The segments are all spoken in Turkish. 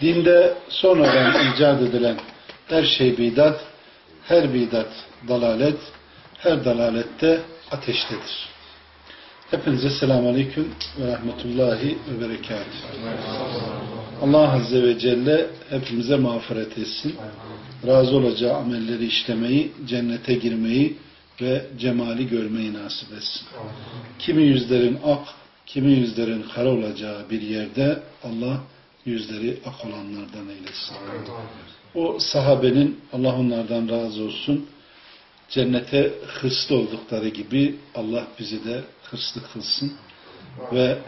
Dinde sonradan icat edilen her şey bidat, her bidat dalalet, her dalalette ateştedir. Hepinize selamun aleyküm ve rahmetullahi ve berekatuhu. Allah Azze ve Celle hepimize mağfiret etsin. Razı olacağı amelleri işlemeyi, cennete girmeyi ve cemali görmeyi nasip etsin. Kimi yüzlerin ak, kimi yüzlerin kara olacağı bir yerde Allah yüzleri ak olanlardan eylesin. O sahabenin Allah onlardan razı olsun cennete hırslı oldukları gibi Allah bizi de hırslı kılsın ve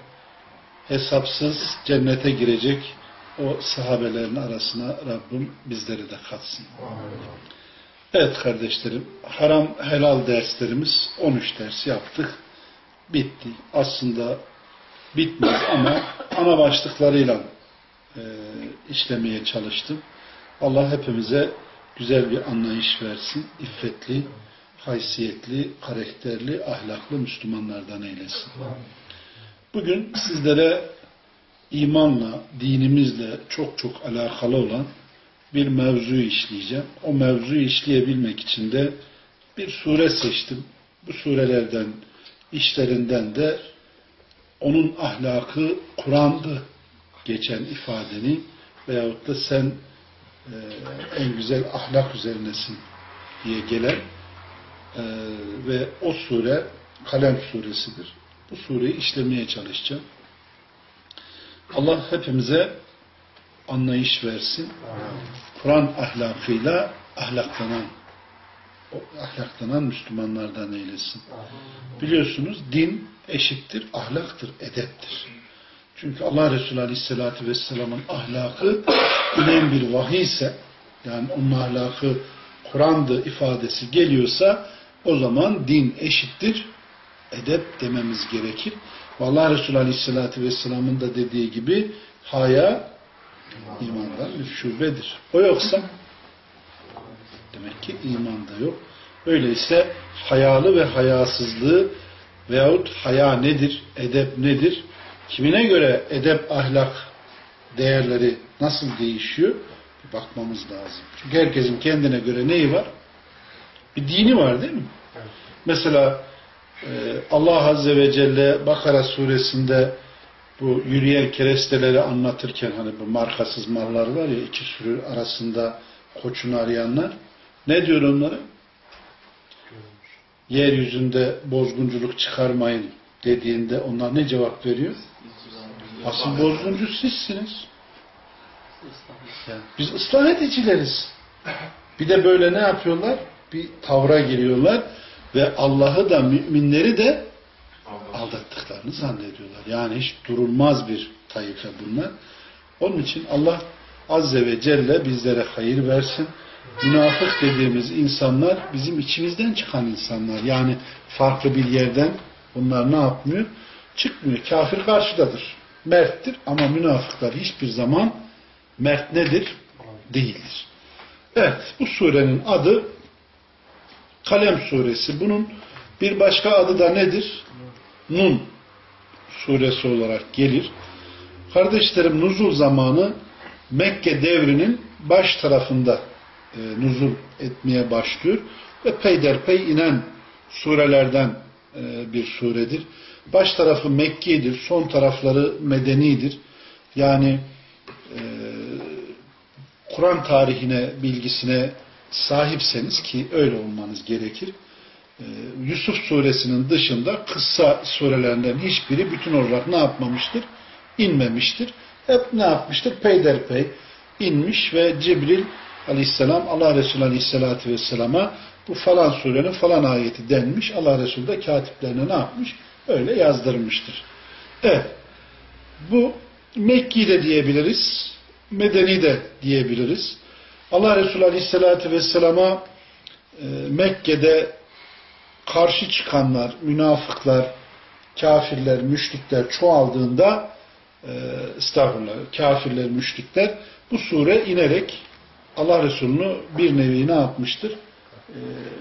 hesapsız cennete girecek o sahabelerin arasına Rabbim bizleri de katsın. Evet kardeşlerim, haram helal derslerimiz 13 ders yaptık. Bitti. Aslında bitmez ama ana başlıklarıyla e, işlemeye çalıştım. Allah hepimize güzel bir anlayış versin. İffetli, haysiyetli, karakterli, ahlaklı Müslümanlardan eylesin. Bugün sizlere imanla, dinimizle çok çok alakalı olan bir mevzu işleyeceğim. O mevzuyu işleyebilmek için de bir sure seçtim. Bu surelerden, işlerinden de onun ahlakı Kur'an'dı geçen ifadeni veyahut da sen e, en güzel ahlak üzerinesin diye gelen e, ve o sure Kalem suresidir. Bu sureyi işlemeye çalışacağım. Allah hepimize anlayış versin. Kur'an ahlakıyla ahlaklanan ahlaklanan Müslümanlardan eylesin. Biliyorsunuz din eşittir, ahlaktır, edeptir. Çünkü Allah Resulü Aleyhisselatü Vesselam'ın ahlakı inen bir vahiy ise yani onun ahlakı Kur'an'dı ifadesi geliyorsa o zaman din eşittir, edep dememiz gerekir. Allah Resulü Aleyhisselatü Vesselam'ın da dediği gibi haya imandan bir şubedir. O yoksa demek ki iman da yok. Öyleyse hayalı ve hayasızlığı veyahut haya nedir, edep nedir? Kimine göre edep, ahlak değerleri nasıl değişiyor? Bir bakmamız lazım. Çünkü herkesin kendine göre neyi var? Bir dini var değil mi? Evet. Mesela e, Allah Azze ve Celle Bakara suresinde bu yürüyen keresteleri anlatırken hani bu markasız mallar var ya iki sürü arasında koçunu arayanlar ne diyor onlara? Yeryüzünde bozgunculuk çıkarmayın dediğinde onlar ne cevap veriyor? Asıl bozguncu sizsiniz. Biz ıslah edicileriz. Bir de böyle ne yapıyorlar? Bir tavra giriyorlar ve Allah'ı da müminleri de aldattıklarını zannediyorlar. Yani hiç durulmaz bir tayfa bunlar. Onun için Allah Azze ve Celle bizlere hayır versin. Münafık dediğimiz insanlar bizim içimizden çıkan insanlar. Yani farklı bir yerden bunlar ne yapmıyor? Çıkmıyor. Kafir karşıdadır. Merttir ama münafıklar hiçbir zaman mert nedir? Değildir. Evet bu surenin adı Kalem suresi. Bunun bir başka adı da nedir? Nun suresi olarak gelir. Kardeşlerim nuzul zamanı Mekke devrinin baş tarafında e, nuzul etmeye başlıyor ve peyderpey inen surelerden e, bir suredir. Baş tarafı Mekki'dir, son tarafları Medeni'dir. Yani e, Kur'an tarihine, bilgisine sahipseniz ki öyle olmanız gerekir. E, Yusuf suresinin dışında kısa surelerinden hiçbiri bütün olarak ne yapmamıştır? İnmemiştir. Hep ne yapmıştır? Peyderpey inmiş ve Cibril aleyhisselam Allah Resulü aleyhisselatü vesselama bu falan surenin falan ayeti denmiş. Allah Resulü de katiplerine ne yapmış? Öyle yazdırmıştır. Evet. Bu Mekki de diyebiliriz. Medeni de diyebiliriz. Allah Resulü Aleyhisselatü Vesselam'a e, Mekke'de karşı çıkanlar, münafıklar, kafirler, müşrikler çoğaldığında e, estağfurullah, kafirler, müşrikler bu sure inerek Allah Resulü'nü bir nevi ne yapmıştır? E,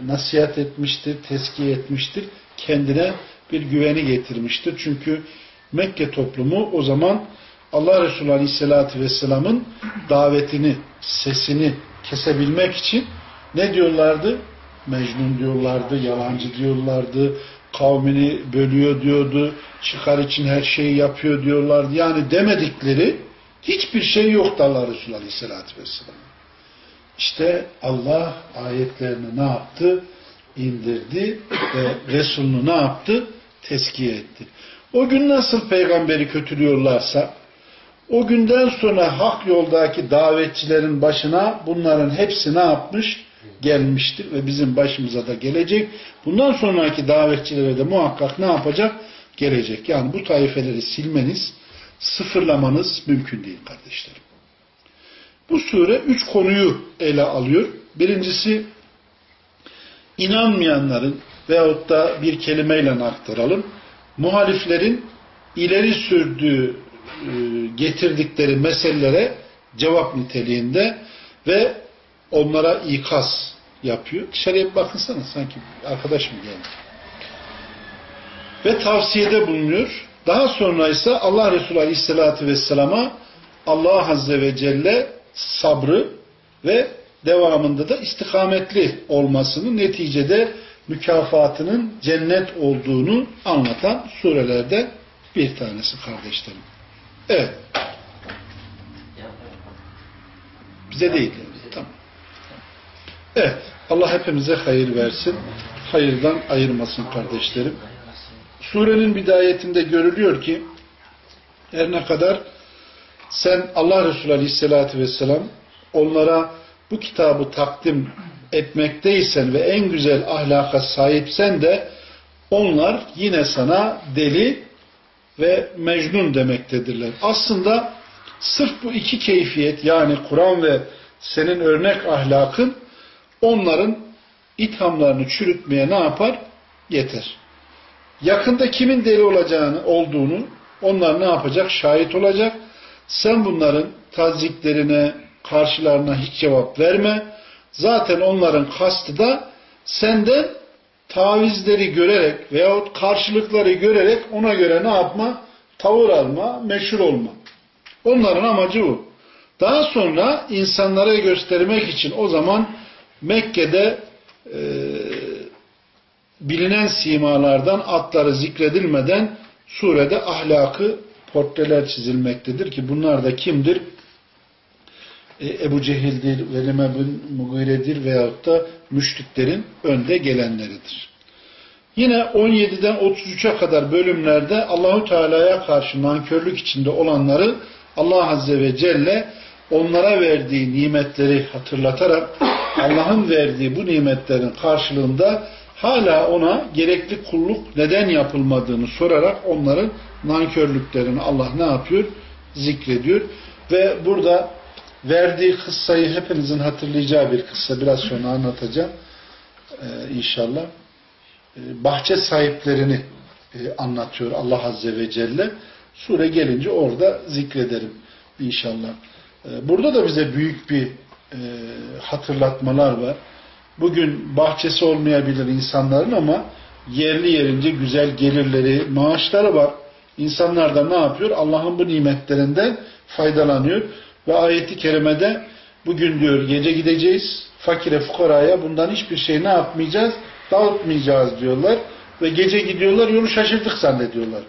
nasihat etmiştir, teskiye etmiştir. Kendine bir güveni getirmiştir. Çünkü Mekke toplumu o zaman Allah Resulü Aleyhisselatü Vesselam'ın davetini, sesini kesebilmek için ne diyorlardı? Mecnun diyorlardı, yalancı diyorlardı, kavmini bölüyor diyordu, çıkar için her şeyi yapıyor diyorlardı. Yani demedikleri hiçbir şey yoktu Allah Resulü Aleyhisselatü Vesselam. İşte Allah ayetlerini ne yaptı? İndirdi ve Resulünü ne yaptı? Teskiye etti. O gün nasıl peygamberi kötülüyorlarsa o günden sonra hak yoldaki davetçilerin başına bunların hepsi ne yapmış? Gelmiştir ve bizim başımıza da gelecek. Bundan sonraki davetçilere de muhakkak ne yapacak? Gelecek. Yani bu taifeleri silmeniz, sıfırlamanız mümkün değil kardeşlerim. Bu sure üç konuyu ele alıyor. Birincisi inanmayanların veyahut da bir kelimeyle aktaralım. Muhaliflerin ileri sürdüğü e, getirdikleri meselelere cevap niteliğinde ve onlara ikaz yapıyor. Dışarıya bir bakınsana sanki arkadaş mı geldi. Ve tavsiyede bulunuyor. Daha sonra ise Allah Resulü Aleyhisselatü Vesselam'a Allah Azze ve Celle sabrı ve devamında da istikametli olmasının neticede mükafatının cennet olduğunu anlatan surelerde bir tanesi kardeşlerim. Evet. Bize değil. Tamam. Evet. Allah hepimize hayır versin. Hayırdan ayırmasın kardeşlerim. Surenin bidayetinde görülüyor ki her ne kadar sen Allah Resulü Aleyhisselatü Vesselam onlara bu kitabı takdim etmekteysen ve en güzel ahlaka sahipsen de onlar yine sana deli ve mecnun demektedirler. Aslında sırf bu iki keyfiyet yani Kur'an ve senin örnek ahlakın onların ithamlarını çürütmeye ne yapar? Yeter. Yakında kimin deli olacağını olduğunu onlar ne yapacak? Şahit olacak. Sen bunların taziklerine, karşılarına hiç cevap verme. Zaten onların kastı da senden tavizleri görerek veyahut karşılıkları görerek ona göre ne yapma? Tavır alma, meşhur olma. Onların amacı bu. Daha sonra insanlara göstermek için o zaman Mekke'de e, bilinen simalardan atları zikredilmeden surede ahlakı portreler çizilmektedir ki bunlar da kimdir? E, Ebu Cehil'dir, Velime bin Mugire'dir veyahut da müşriklerin önde gelenleridir. Yine 17'den 33'e kadar bölümlerde Allahu Teala'ya karşı nankörlük içinde olanları Allah Azze ve Celle onlara verdiği nimetleri hatırlatarak Allah'ın verdiği bu nimetlerin karşılığında hala ona gerekli kulluk neden yapılmadığını sorarak onların nankörlüklerini Allah ne yapıyor? Zikrediyor. Ve burada verdiği kıssayı hepinizin hatırlayacağı bir kıssa. Biraz sonra anlatacağım. Ee, inşallah. Ee, bahçe sahiplerini e, anlatıyor Allah Azze ve Celle. Sure gelince orada zikrederim inşallah. Ee, burada da bize büyük bir e, hatırlatmalar var. Bugün bahçesi olmayabilir insanların ama yerli yerince güzel gelirleri, maaşları var. İnsanlar da ne yapıyor? Allah'ın bu nimetlerinden faydalanıyor. Ve ayeti kerimede bugün diyor gece gideceğiz fakire fukaraya bundan hiçbir şey ne yapmayacağız? Dağıtmayacağız diyorlar. Ve gece gidiyorlar yolu şaşırdık zannediyorlar.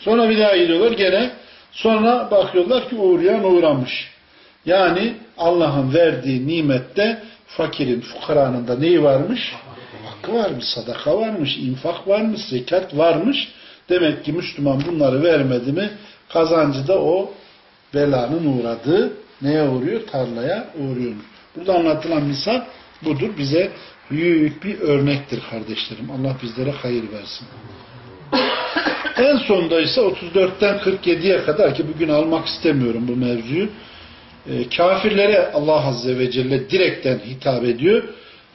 Sonra bir daha gidiyorlar gene. Sonra bakıyorlar ki uğrayan uğramış. Yani Allah'ın verdiği nimette fakirin, fukaranın da neyi varmış? Hakkı varmış, sadaka varmış, infak varmış, zekat varmış. Demek ki Müslüman bunları vermedi mi kazancı da o belanın uğradığı neye uğruyor? Tarlaya uğruyor. Burada anlatılan misal budur. Bize büyük bir örnektir kardeşlerim. Allah bizlere hayır versin. en sonda ise 34'ten 47'ye kadar ki bugün almak istemiyorum bu mevzuyu. e, kafirlere Allah Azze ve Celle direkten hitap ediyor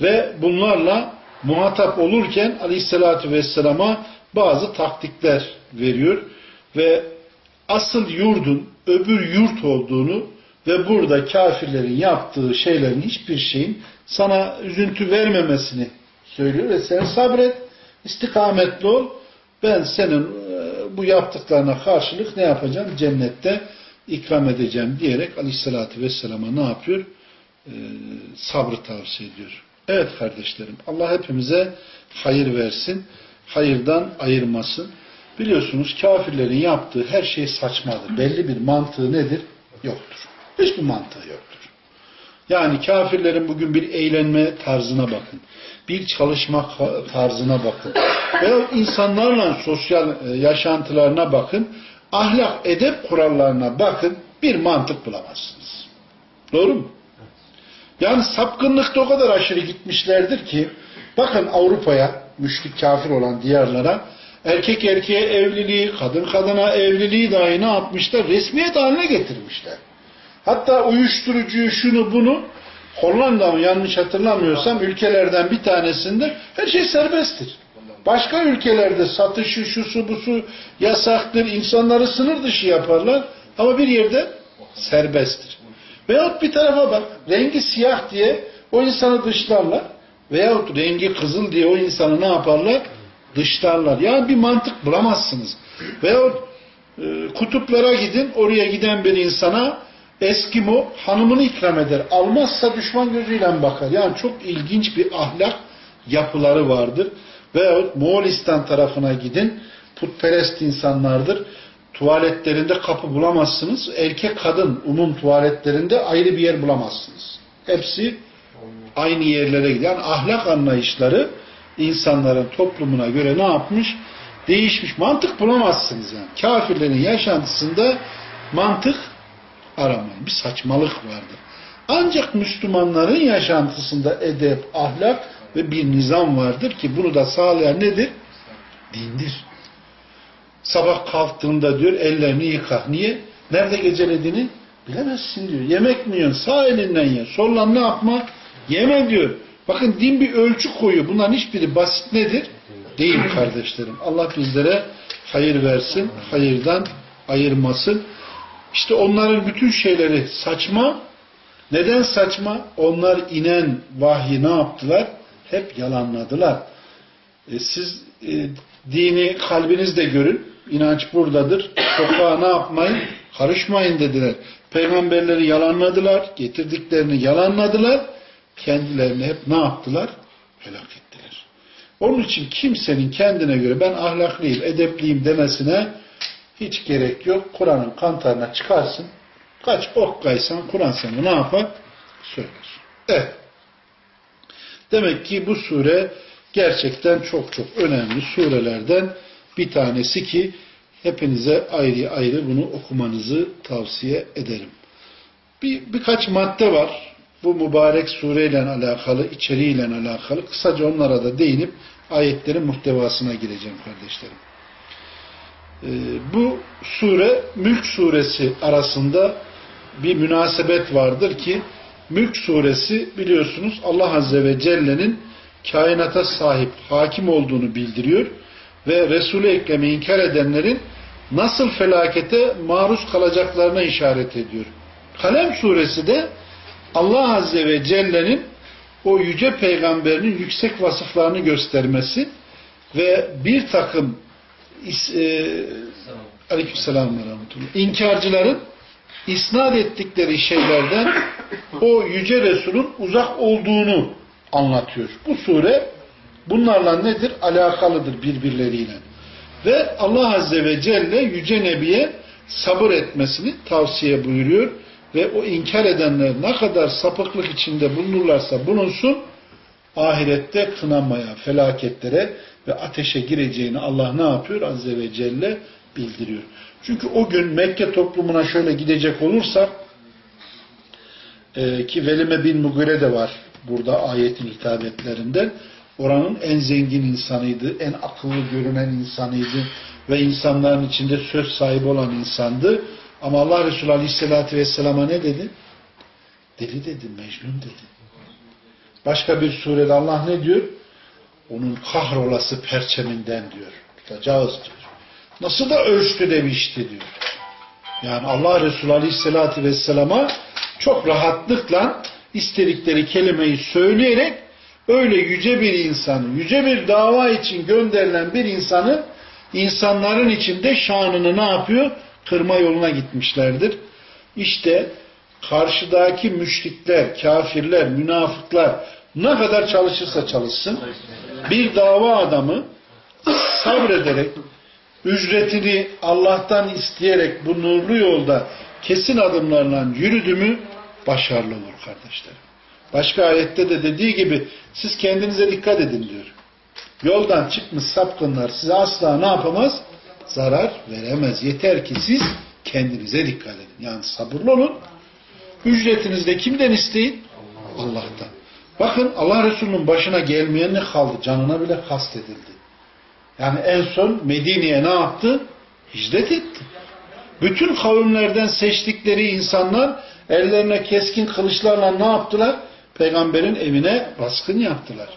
ve bunlarla muhatap olurken Aleyhisselatü Vesselam'a bazı taktikler veriyor ve asıl yurdun öbür yurt olduğunu ve burada kafirlerin yaptığı şeylerin hiçbir şeyin sana üzüntü vermemesini söylüyor ve sen sabret, istikametli ol. Ben senin e, bu yaptıklarına karşılık ne yapacağım? Cennette ikram edeceğim diyerek aleyhissalatü vesselama ne yapıyor? Ee, sabrı tavsiye ediyor. Evet kardeşlerim Allah hepimize hayır versin. Hayırdan ayırmasın. Biliyorsunuz kafirlerin yaptığı her şey saçmadır. Belli bir mantığı nedir? Yoktur. Hiçbir mantığı yoktur. Yani kafirlerin bugün bir eğlenme tarzına bakın. Bir çalışma tarzına bakın. Veya insanlarla sosyal e, yaşantılarına bakın. Ahlak, edep kurallarına bakın. Bir mantık bulamazsınız. Doğru mu? Yani sapkınlıkta o kadar aşırı gitmişlerdir ki bakın Avrupa'ya, müşrik kafir olan diyarlara erkek erkeğe evliliği, kadın kadına evliliği dahi ne yapmışlar? Resmiyet haline getirmişler. Hatta uyuşturucuyu, şunu bunu Hollanda mı yanlış hatırlamıyorsam ülkelerden bir tanesinde her şey serbesttir. Başka ülkelerde satışı, şusu, busu yasaktır. insanları sınır dışı yaparlar. Ama bir yerde serbesttir. Veyahut bir tarafa bak, rengi siyah diye o insanı dışlarlar. Veyahut rengi kızıl diye o insanı ne yaparlar? Dışlarlar. Yani bir mantık bulamazsınız. Veyahut e, kutuplara gidin, oraya giden bir insana Eskimo hanımını ikram eder. Almazsa düşman gözüyle bakar. Yani çok ilginç bir ahlak yapıları vardır. Veyahut Moğolistan tarafına gidin. Putperest insanlardır. Tuvaletlerinde kapı bulamazsınız. Erkek kadın umum tuvaletlerinde ayrı bir yer bulamazsınız. Hepsi aynı yerlere gidiyor. Yani ahlak anlayışları insanların toplumuna göre ne yapmış? Değişmiş. Mantık bulamazsınız yani. Kafirlerin yaşantısında mantık aramayın. Bir saçmalık vardır. Ancak Müslümanların yaşantısında edep, ahlak ve bir nizam vardır ki bunu da sağlayan nedir? Dindir. Sabah kalktığında diyor ellerini yıka. Niye? Nerede gecelediğini bilemezsin diyor. Yemek mi yiyorsun? Sağ elinden ye. Sollan ne yapma? Yeme diyor. Bakın din bir ölçü koyuyor. Bunların hiçbiri basit nedir? Değil kardeşlerim. Allah bizlere hayır versin. Hayırdan ayırmasın. İşte onların bütün şeyleri saçma. Neden saçma? Onlar inen vahyi ne yaptılar? Hep yalanladılar. E siz e, dini kalbinizde görün. İnanç buradadır. Sokağa ne yapmayın? Karışmayın dediler. Peygamberleri yalanladılar. Getirdiklerini yalanladılar. Kendilerini hep ne yaptılar? Helak ettiler. Onun için kimsenin kendine göre ben ahlaklıyım, edepliyim demesine hiç gerek yok. Kur'an'ın kantarına çıkarsın. Kaç ok kaysan Kur'an sana ne yapar? Söyler. Evet. Demek ki bu sure gerçekten çok çok önemli surelerden bir tanesi ki hepinize ayrı ayrı bunu okumanızı tavsiye ederim. Bir, birkaç madde var. Bu mübarek sureyle alakalı, içeriğiyle alakalı. Kısaca onlara da değinip ayetlerin muhtevasına gireceğim kardeşlerim. Ee, bu sure Mülk suresi arasında bir münasebet vardır ki Mülk suresi biliyorsunuz Allah Azze ve Celle'nin kainata sahip, hakim olduğunu bildiriyor ve Resul-i Ekrem'i inkar edenlerin nasıl felakete maruz kalacaklarına işaret ediyor. Kalem suresi de Allah Azze ve Celle'nin o yüce peygamberinin yüksek vasıflarını göstermesi ve bir takım e, aleykümselam ve rahmetullah inkarcıların isnat ettikleri şeylerden o yüce Resul'ün uzak olduğunu anlatıyor. Bu sure bunlarla nedir? Alakalıdır birbirleriyle. Ve Allah Azze ve Celle Yüce Nebi'ye sabır etmesini tavsiye buyuruyor. Ve o inkar edenler ne kadar sapıklık içinde bulunurlarsa bulunsun, ahirette kınamaya, felaketlere ve ateşe gireceğini Allah ne yapıyor? Azze ve Celle bildiriyor. Çünkü o gün Mekke toplumuna şöyle gidecek olursak e, ki Velime bin Mugire de var burada ayetin hitabetlerinden. Oranın en zengin insanıydı, en akıllı görünen insanıydı ve insanların içinde söz sahibi olan insandı. Ama Allah Resulü Aleyhisselatü Vesselam'a ne dedi? Deli dedi, Mecnun dedi. Başka bir surede Allah ne diyor? Onun kahrolası perçeminden diyor. Tutacağız diyor. Nasıl da ölçtü demişti diyor. Yani Allah Resulü Aleyhisselatü Vesselam'a çok rahatlıkla istedikleri kelimeyi söyleyerek öyle yüce bir insanı, yüce bir dava için gönderilen bir insanı insanların içinde şanını ne yapıyor? Kırma yoluna gitmişlerdir. İşte karşıdaki müşrikler, kafirler, münafıklar ne kadar çalışırsa çalışsın bir dava adamı sabrederek ücretini Allah'tan isteyerek bu nurlu yolda kesin adımlarla yürüdü mü başarılı olur kardeşlerim. Başka ayette de dediği gibi siz kendinize dikkat edin diyor. Yoldan çıkmış sapkınlar size asla ne yapamaz? Zarar veremez. Yeter ki siz kendinize dikkat edin. Yani sabırlı olun. Ücretinizi de kimden isteyin? Allah'tan. Bakın Allah Resulü'nün başına gelmeyen ne kaldı? Canına bile kastedildi. Yani en son Medine'ye ne yaptı? Hicret etti. Bütün kavimlerden seçtikleri insanlar ellerine keskin kılıçlarla ne yaptılar? Peygamberin evine baskın yaptılar.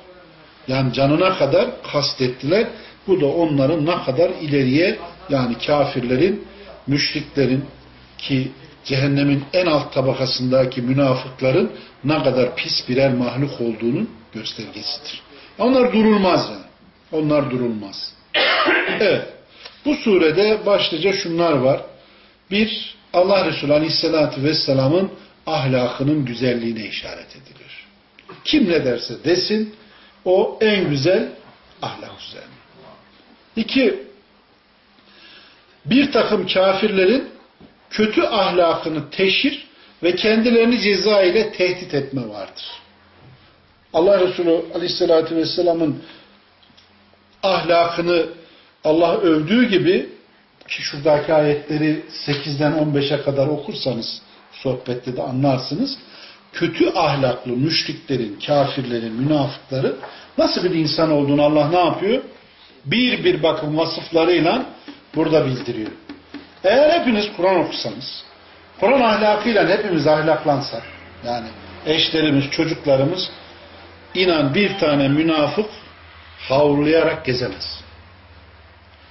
Yani canına kadar kastettiler. Bu da onların ne kadar ileriye yani kafirlerin, müşriklerin ki cehennemin en alt tabakasındaki münafıkların ne kadar pis birer mahluk olduğunun göstergesidir. Onlar durulmaz yani. Onlar durulmaz. Evet. Bu surede başlıca şunlar var. Bir, Allah Resulü Aleyhisselatü Vesselam'ın ahlakının güzelliğine işaret edilir. Kim ne derse desin, o en güzel ahlak üzerine. İki, bir takım kafirlerin kötü ahlakını teşhir ve kendilerini ceza ile tehdit etme vardır. Allah Resulü Aleyhisselatü Vesselam'ın ahlakını Allah övdüğü gibi ki şuradaki ayetleri 8'den 15'e kadar okursanız sohbette de anlarsınız. Kötü ahlaklı müşriklerin, kafirlerin, münafıkların nasıl bir insan olduğunu Allah ne yapıyor? Bir bir bakın vasıflarıyla burada bildiriyor. Eğer hepiniz Kur'an okusanız, Kur'an ahlakıyla hepimiz ahlaklansak, yani eşlerimiz, çocuklarımız, inan bir tane münafık havlayarak gezemez.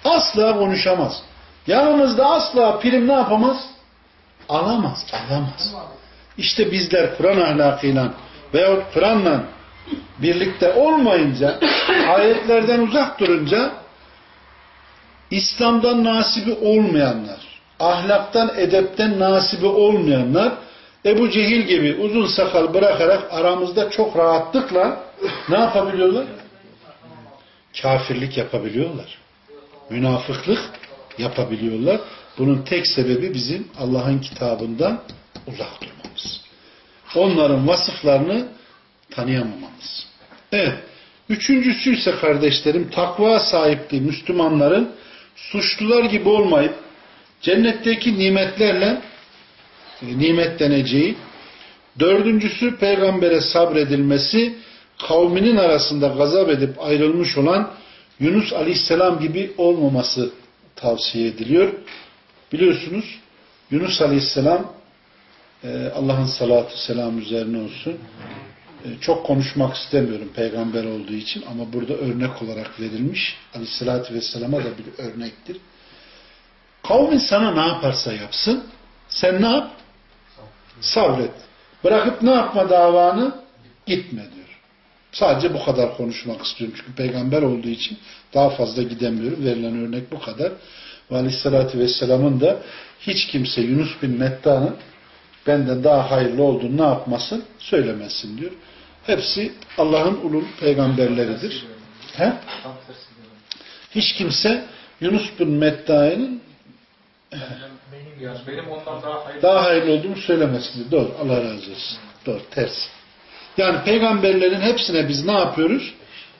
Asla konuşamaz. Yanımızda asla prim ne yapamaz? Alamaz, alamaz. İşte bizler Kur'an ahlakıyla veyahut Kur'an'la birlikte olmayınca, ayetlerden uzak durunca İslam'dan nasibi olmayanlar, ahlaktan, edepten nasibi olmayanlar Ebu Cehil gibi uzun sakal bırakarak aramızda çok rahatlıkla ne yapabiliyorlar? Kafirlik yapabiliyorlar. Münafıklık yapabiliyorlar. Bunun tek sebebi bizim Allah'ın kitabından uzak durmamız. Onların vasıflarını tanıyamamamız. Evet. Üçüncüsü ise kardeşlerim takva sahipliği Müslümanların suçlular gibi olmayıp cennetteki nimetlerle e, nimetleneceği. Dördüncüsü peygambere sabredilmesi kavminin arasında gazap edip ayrılmış olan Yunus aleyhisselam gibi olmaması tavsiye ediliyor. Biliyorsunuz Yunus aleyhisselam e, Allah'ın salatü selam üzerine olsun. E, çok konuşmak istemiyorum peygamber olduğu için ama burada örnek olarak verilmiş. Aleyhissalatü vesselama da bir örnektir. Kavmin sana ne yaparsa yapsın sen ne yap? Sabret. Bırakıp ne yapma davanı? Gitme diyor. Sadece bu kadar konuşmak istiyorum. Çünkü peygamber olduğu için daha fazla gidemiyorum. Verilen örnek bu kadar. Ve aleyhissalatü vesselamın da hiç kimse Yunus bin Metta'nın benden daha hayırlı olduğunu ne yapmasın? Söylemesin diyor. Hepsi Allah'ın ulul peygamberleridir. He? Hiç kimse Yunus bin Metta'nın benim ondan daha hayırlı. daha hayırlı olduğunu söylemesin diyor. Doğru. Allah razı olsun. Doğru. Ters. Yani peygamberlerin hepsine biz ne yapıyoruz?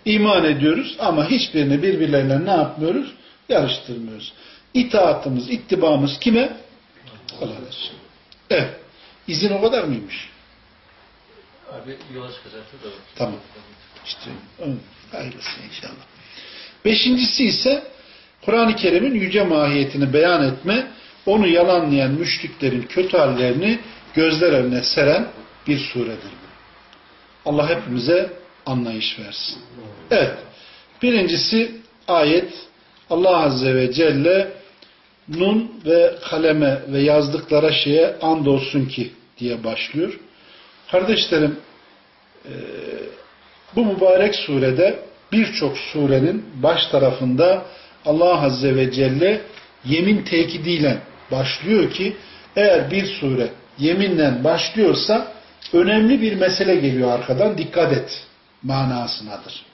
İman ediyoruz ama hiçbirini birbirlerine ne yapmıyoruz? Yarıştırmıyoruz. İtaatımız, ittibamız kime? Allah Resulü. Evet. İzin o kadar mıymış? Abi yola çıkacaktı da. Tamam. İşte hayırlısı inşallah. Beşincisi ise Kur'an-ı Kerim'in yüce mahiyetini beyan etme, onu yalanlayan müşriklerin kötü hallerini gözler önüne seren bir suredir. Allah hepimize anlayış versin. Evet. Birincisi ayet Allah Azze ve Celle nun ve kaleme ve yazdıklara şeye andolsun ki diye başlıyor. Kardeşlerim e, bu mübarek surede birçok surenin baş tarafında Allah Azze ve Celle yemin tekidiyle başlıyor ki eğer bir sure yeminle başlıyorsa önemli bir mesele geliyor arkadan dikkat et manasınadır.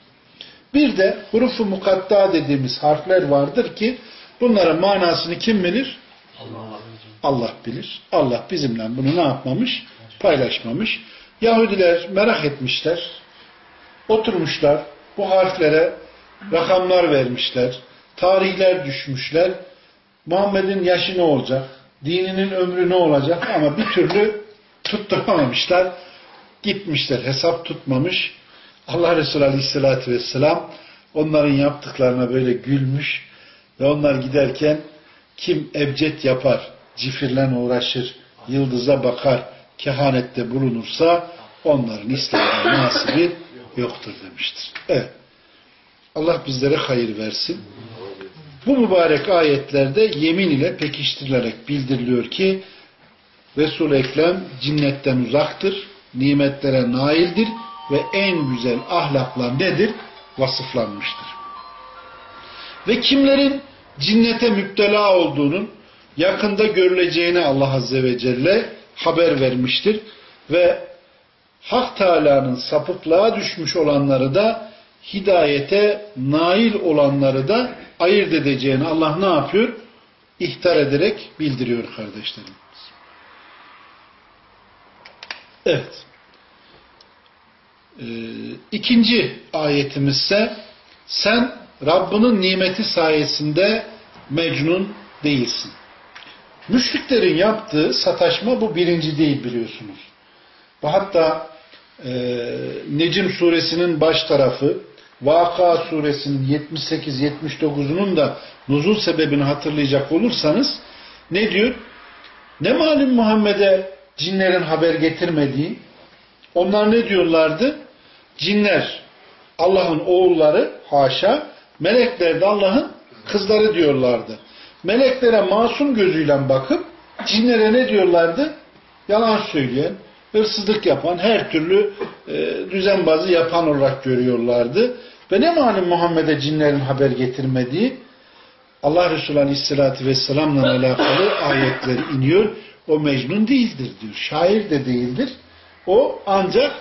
Bir de hurufu mukatta dediğimiz harfler vardır ki bunların manasını kim bilir? Allah Allah bilir. Allah bizimle bunu ne yapmamış? Paylaşmamış. Yahudiler merak etmişler. Oturmuşlar. Bu harflere rakamlar vermişler. Tarihler düşmüşler. Muhammed'in yaşı ne olacak? Dininin ömrü ne olacak? Ama bir türlü tutturamamışlar. Gitmişler. Hesap tutmamış. Allah Resulü Aleyhisselatü Vesselam onların yaptıklarına böyle gülmüş ve onlar giderken kim ebced yapar, cifirlen uğraşır, yıldıza bakar, kehanette bulunursa onların İslam'da nasibi yoktur demiştir. Evet. Allah bizlere hayır versin. Bu mübarek ayetlerde yemin ile pekiştirilerek bildiriliyor ki Resul-i Ekrem cinnetten uzaktır, nimetlere naildir ve en güzel ahlakla nedir? Vasıflanmıştır. Ve kimlerin cinnete müptela olduğunun yakında görüleceğini Allah Azze ve Celle haber vermiştir. Ve Hak Teala'nın sapıklığa düşmüş olanları da hidayete nail olanları da ayırt edeceğini Allah ne yapıyor? İhtar ederek bildiriyor kardeşlerim. Evet. Ee, ikinci ayetimiz ise sen Rabbinin nimeti sayesinde mecnun değilsin. Müşriklerin yaptığı sataşma bu birinci değil biliyorsunuz. Ve hatta e, Necim suresinin baş tarafı Vaka suresinin 78-79'unun da nuzul sebebini hatırlayacak olursanız ne diyor? Ne malum Muhammed'e cinlerin haber getirmediği onlar ne diyorlardı? Cinler Allah'ın oğulları haşa melekler de Allah'ın kızları diyorlardı. Meleklere masum gözüyle bakıp cinlere ne diyorlardı? Yalan söyleyen, hırsızlık yapan, her türlü e, düzenbazı yapan olarak görüyorlardı. Ve ne malum Muhammed'e cinlerin haber getirmediği Allah Resulü Aleyhisselatü Vesselam'la alakalı ayetler iniyor. O mecnun değildir diyor. Şair de değildir. O ancak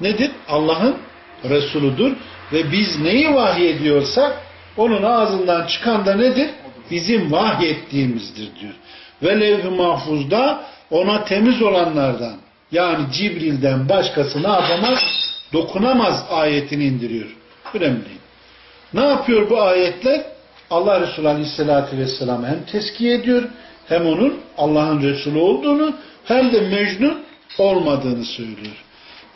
nedir? Allah'ın Resuludur. Ve biz neyi vahyediyorsak onun ağzından çıkan da nedir? Bizim vahyettiğimizdir diyor. Ve levh-i mahfuzda ona temiz olanlardan yani Cibril'den başkası ne? Dokunamaz ayetini indiriyor. Önemli. Ne yapıyor bu ayetler? Allah Resulü Aleyhisselatü Vesselam hem teskiye ediyor hem onun Allah'ın Resulü olduğunu hem de mecnun olmadığını söylüyor.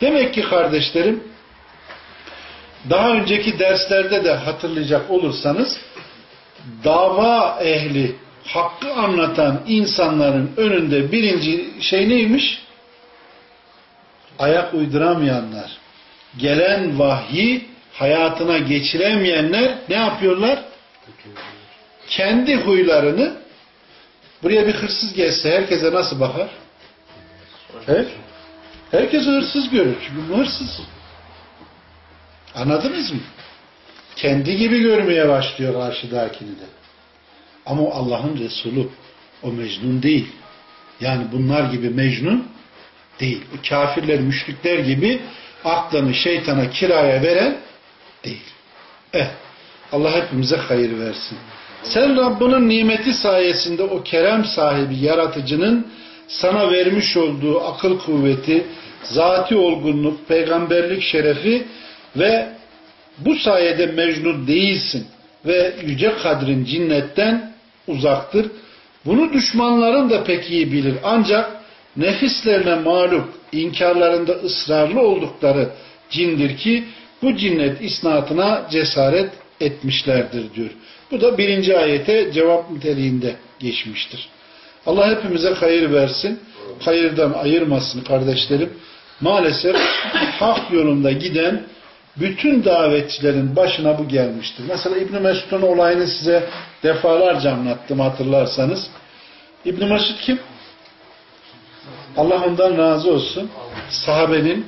Demek ki kardeşlerim daha önceki derslerde de hatırlayacak olursanız dava ehli hakkı anlatan insanların önünde birinci şey neymiş? Ayak uyduramayanlar. Gelen vahyi hayatına geçiremeyenler ne yapıyorlar? Kendi huylarını buraya bir hırsız gelse herkese nasıl bakar? He? Herkes hırsız görür. Çünkü hırsız. Anladınız mı? Kendi gibi görmeye başlıyor karşıdakini de. Ama Allah'ın Resulü. O Mecnun değil. Yani bunlar gibi Mecnun değil. O kafirler, müşrikler gibi aklını şeytana kiraya veren değil. Eh, Allah hepimize hayır versin. Sen Rabbinin nimeti sayesinde o kerem sahibi yaratıcının sana vermiş olduğu akıl kuvveti, zati olgunluk, peygamberlik şerefi ve bu sayede mecnun değilsin ve yüce kadrin cinnetten uzaktır. Bunu düşmanların da pek iyi bilir. Ancak nefislerine mağlup, inkarlarında ısrarlı oldukları cindir ki bu cinnet isnatına cesaret etmişlerdir diyor. Bu da birinci ayete cevap niteliğinde geçmiştir. Allah hepimize hayır versin. hayırdan ayırmasın kardeşlerim. Maalesef hak yolunda giden bütün davetçilerin başına bu gelmiştir. Mesela İbn Mesud'un olayını size defalarca anlattım hatırlarsanız. İbn Mesud kim? Allah ondan razı olsun. Sahabenin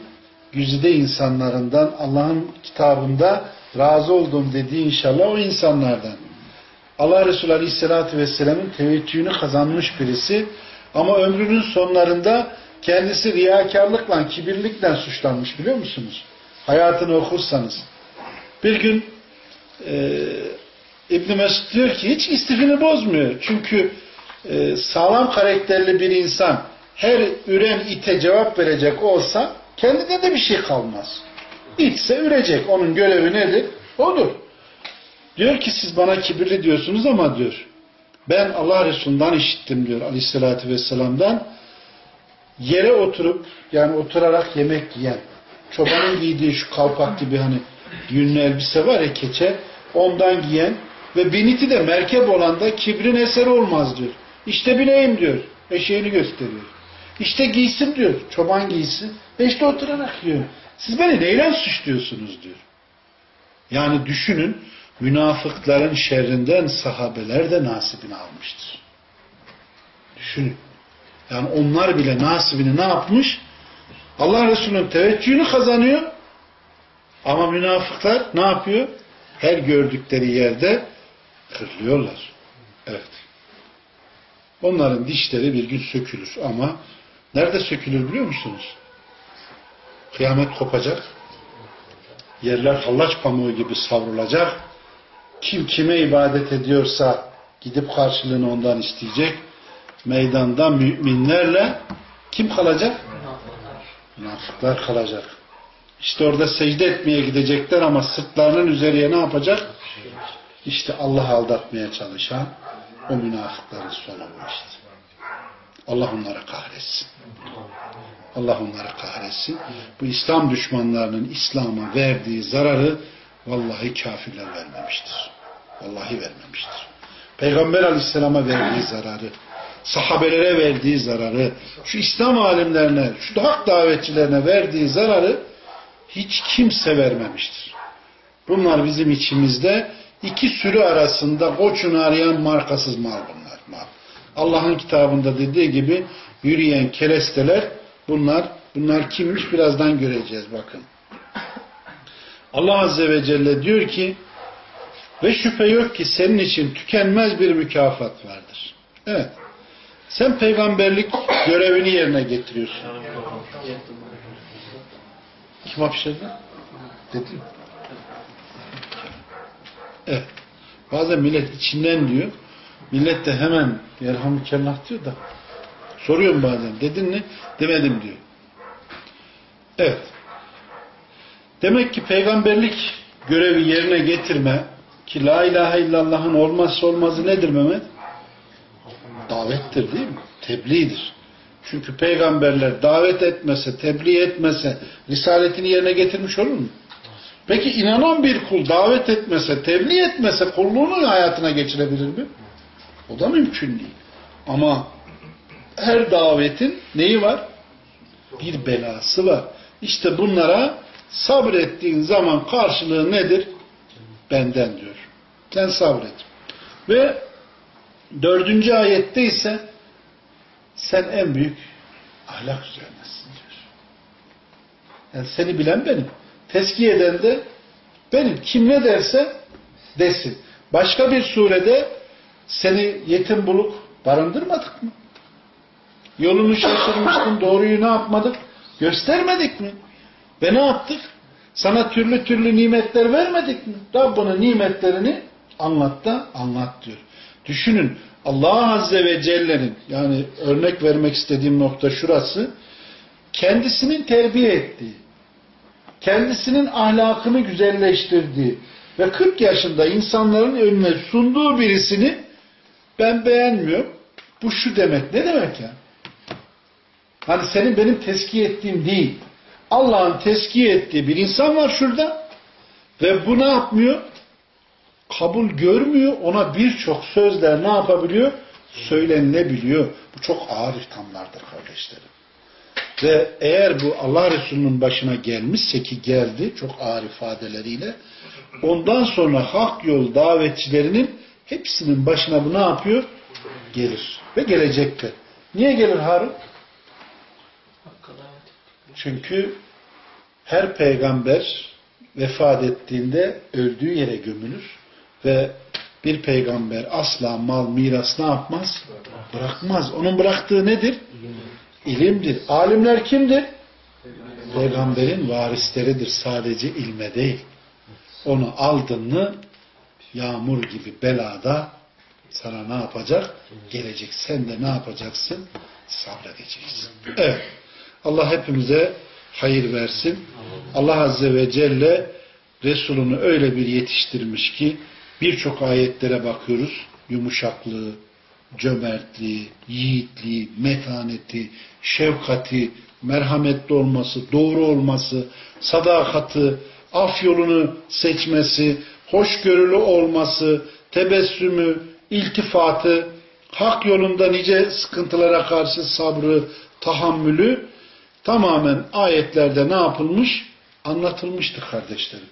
güzide insanlarından Allah'ın kitabında razı oldum dediği inşallah o insanlardan. Allah Resulü Aleyhisselatü Vesselam'ın teveccühünü kazanmış birisi ama ömrünün sonlarında kendisi riyakarlıkla, kibirlikle suçlanmış biliyor musunuz? Hayatını okursanız. Bir gün e, İbn Mesud diyor ki hiç istifini bozmuyor. Çünkü e, sağlam karakterli bir insan her üren ite cevap verecek olsa kendine de bir şey kalmaz. İtse ürecek. Onun görevi nedir? Odur. Diyor ki siz bana kibirli diyorsunuz ama diyor ben Allah Resulü'nden işittim diyor aleyhissalatü vesselam'dan yere oturup yani oturarak yemek yiyen çobanın giydiği şu kalpak gibi hani yünlü elbise var ya keçe ondan giyen ve biniti de merkep olan da kibrin eseri olmaz diyor. İşte bineyim diyor. Eşeğini gösteriyor. İşte giysim diyor. Çoban giysi. Ve işte oturarak yiyor. Siz beni neyle suçluyorsunuz diyor. Yani düşünün münafıkların şerrinden sahabeler de nasibini almıştır. Düşünün. Yani onlar bile nasibini ne yapmış? Allah Resulü'nün teveccühünü kazanıyor. Ama münafıklar ne yapıyor? Her gördükleri yerde kırılıyorlar. Evet. Onların dişleri bir gün sökülür ama nerede sökülür biliyor musunuz? Kıyamet kopacak. Yerler hallaç pamuğu gibi savrulacak. Kim kime ibadet ediyorsa gidip karşılığını ondan isteyecek. Meydanda müminlerle kim kalacak? Münafıklar kalacak. İşte orada secde etmeye gidecekler ama sırtlarının üzerine ne yapacak? İşte Allah'ı aldatmaya çalışan o münafıkların sonu bu işte. Allah onlara kahretsin. Allah onlara kahretsin. Bu İslam düşmanlarının İslam'a verdiği zararı vallahi kafirler vermemiştir. Vallahi vermemiştir. Peygamber aleyhisselama verdiği zararı, sahabelere verdiği zararı, şu İslam alimlerine, şu hak davetçilerine verdiği zararı hiç kimse vermemiştir. Bunlar bizim içimizde iki sürü arasında koçunu arayan markasız mal bunlar. Allah'ın kitabında dediği gibi yürüyen keresteler bunlar. Bunlar kimmiş birazdan göreceğiz bakın. Allah Azze ve Celle diyor ki ve şüphe yok ki senin için tükenmez bir mükafat vardır. Evet. Sen peygamberlik görevini yerine getiriyorsun. Kim hapşırdı? Dedim. Evet. Bazen millet içinden diyor. Millet de hemen yerhamdülillah diyor da soruyorum bazen. Dedin mi? Demedim diyor. Evet. Demek ki peygamberlik görevi yerine getirme ki la ilahe illallah'ın olmazsa olmazı nedir Mehmet? Davettir değil mi? Tebliğdir. Çünkü peygamberler davet etmese, tebliğ etmese, risaletini yerine getirmiş olur mu? Peki inanan bir kul davet etmese, tebliğ etmese kulluğunu hayatına geçirebilir mi? O da mümkün değil. Ama her davetin neyi var? Bir belası var. İşte bunlara sabrettiğin zaman karşılığı nedir? Benden diyor. Sen sabret. Ve dördüncü ayette ise sen en büyük ahlak üzerinesin diyor. Yani seni bilen benim. Teskiye eden de benim. Kim ne derse desin. Başka bir surede seni yetim bulup barındırmadık mı? Yolunu şaşırmıştın, doğruyu ne yapmadık? Göstermedik mi? Ve ne yaptık? Sana türlü türlü nimetler vermedik mi? Rabbinin nimetlerini anlat da anlat diyor. Düşünün Allah Azze ve Celle'nin yani örnek vermek istediğim nokta şurası kendisinin terbiye ettiği kendisinin ahlakını güzelleştirdiği ve 40 yaşında insanların önüne sunduğu birisini ben beğenmiyorum. Bu şu demek. Ne demek ya? Hani senin benim teskiye ettiğim değil. Allah'ın teskiye ettiği bir insan var şurada ve bu ne yapmıyor? Kabul görmüyor. Ona birçok sözler ne yapabiliyor? Söylenilebiliyor. Bu çok ağır ithamlardır kardeşlerim. Ve eğer bu Allah Resulü'nün başına gelmişse ki geldi çok ağır ifadeleriyle ondan sonra hak yol davetçilerinin hepsinin başına bu ne yapıyor? Gelir. Ve gelecektir. Niye gelir Harun? Çünkü her peygamber vefat ettiğinde öldüğü yere gömülür ve bir peygamber asla mal miras ne yapmaz? Bırakmaz. Onun bıraktığı nedir? İlimdir. Alimler kimdir? Peygamberin varisleridir. Sadece ilme değil. Onu aldın mı yağmur gibi belada sana ne yapacak? Gelecek. Sen de ne yapacaksın? Sabredeceksin. Evet. Allah hepimize hayır versin. Allah Azze ve Celle Resulunu öyle bir yetiştirmiş ki birçok ayetlere bakıyoruz. Yumuşaklığı, cömertliği, yiğitliği, metaneti, şefkati, merhametli olması, doğru olması, sadakati, af yolunu seçmesi, hoşgörülü olması, tebessümü, iltifatı, hak yolunda nice sıkıntılara karşı sabrı, tahammülü tamamen ayetlerde ne yapılmış? Anlatılmıştır kardeşlerim.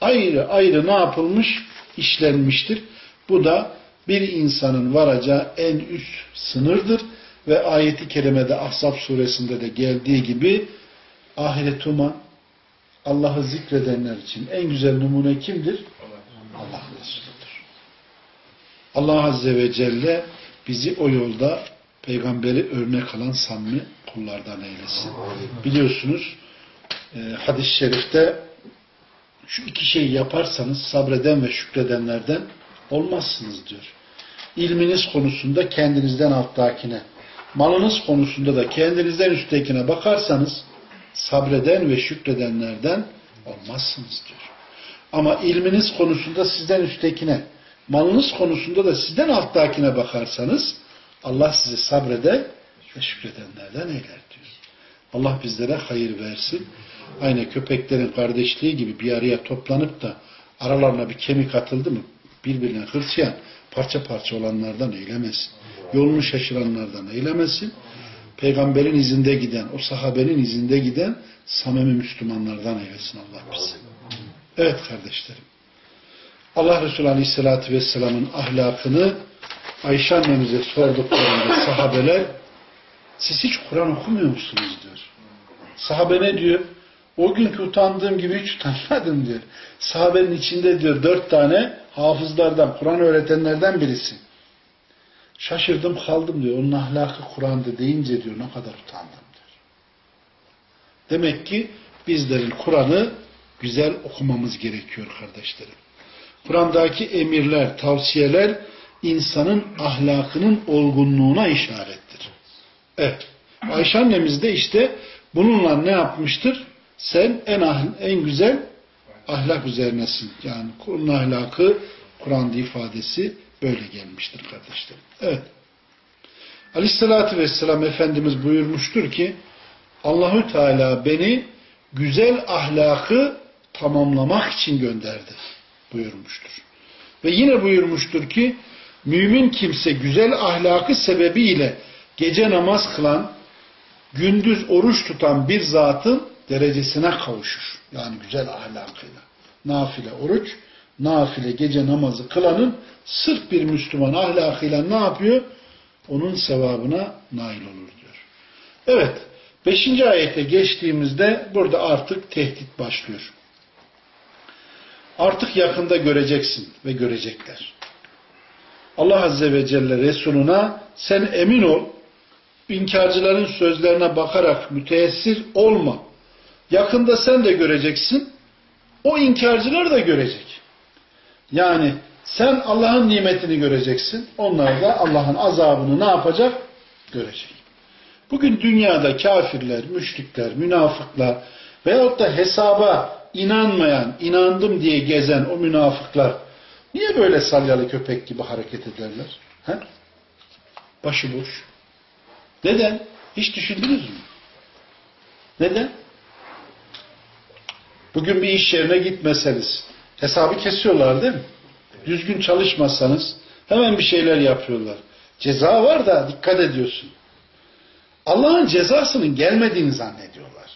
Ayrı ayrı ne yapılmış? işlenmiştir. Bu da bir insanın varacağı en üst sınırdır. Ve ayeti kerimede Ahzab suresinde de geldiği gibi ahiret uman Allah'ı zikredenler için en güzel numune kimdir? Allah Resulüdür. Allah Azze ve Celle bizi o yolda peygamberi örnek alan samimi kullardan eylesin. Biliyorsunuz e, hadis-i şerifte şu iki şeyi yaparsanız sabreden ve şükredenlerden olmazsınız diyor. İlminiz konusunda kendinizden alttakine, malınız konusunda da kendinizden üsttekine bakarsanız sabreden ve şükredenlerden olmazsınız diyor. Ama ilminiz konusunda sizden üsttekine, malınız konusunda da sizden alttakine bakarsanız Allah sizi sabreden ve şükredenlerden eyler diyor. Allah bizlere hayır versin. Aynı köpeklerin kardeşliği gibi bir araya toplanıp da aralarına bir kemik atıldı mı birbirine hırçayan parça parça olanlardan eylemesin. Yolunu şaşıranlardan eylemesin. Peygamberin izinde giden, o sahabenin izinde giden samimi Müslümanlardan eylesin Allah bizi. Evet kardeşlerim. Allah Resulü Aleyhisselatü Vesselam'ın ahlakını Ayşe annemize sorduklarında sahabeler siz hiç Kur'an okumuyor musunuz diyor. Sahabe ne diyor? O günkü utandığım gibi hiç utanmadım diyor. Sahabenin içinde diyor dört tane hafızlardan, Kur'an öğretenlerden birisi. Şaşırdım kaldım diyor. Onun ahlakı Kur'an'da deyince diyor ne kadar utandım diyor. Demek ki bizlerin Kur'an'ı güzel okumamız gerekiyor kardeşlerim. Kur'an'daki emirler, tavsiyeler insanın ahlakının olgunluğuna işarettir. Evet. Ayşe annemiz de işte bununla ne yapmıştır? Sen en, en güzel ahlak üzerinesin. Yani Kur'an ahlakı, Kur'an'da ifadesi böyle gelmiştir kardeşlerim. Evet. Aleyhissalatü vesselam Efendimiz buyurmuştur ki Allahü Teala beni güzel ahlakı tamamlamak için gönderdi buyurmuştur. Ve yine buyurmuştur ki mümin kimse güzel ahlakı sebebiyle gece namaz kılan, gündüz oruç tutan bir zatın derecesine kavuşur. Yani güzel ahlakıyla. Nafile oruç, nafile gece namazı kılanın sırf bir Müslüman ahlakıyla ne yapıyor? Onun sevabına nail olur diyor. Evet, beşinci ayete geçtiğimizde burada artık tehdit başlıyor. Artık yakında göreceksin ve görecekler. Allah Azze ve Celle Resuluna sen emin ol, inkarcıların sözlerine bakarak müteessir olma. Yakında sen de göreceksin, o inkarcılar da görecek. Yani sen Allah'ın nimetini göreceksin, onlar da Allah'ın azabını ne yapacak? Görecek. Bugün dünyada kafirler, müşrikler, münafıklar veyahut da hesaba inanmayan, inandım diye gezen o münafıklar niye böyle salyalı köpek gibi hareket ederler? He? Başıboş. Neden? Hiç düşündünüz mü? Neden? Bugün bir iş yerine gitmeseniz hesabı kesiyorlar değil mi? Düzgün çalışmazsanız hemen bir şeyler yapıyorlar. Ceza var da dikkat ediyorsun. Allah'ın cezasının gelmediğini zannediyorlar.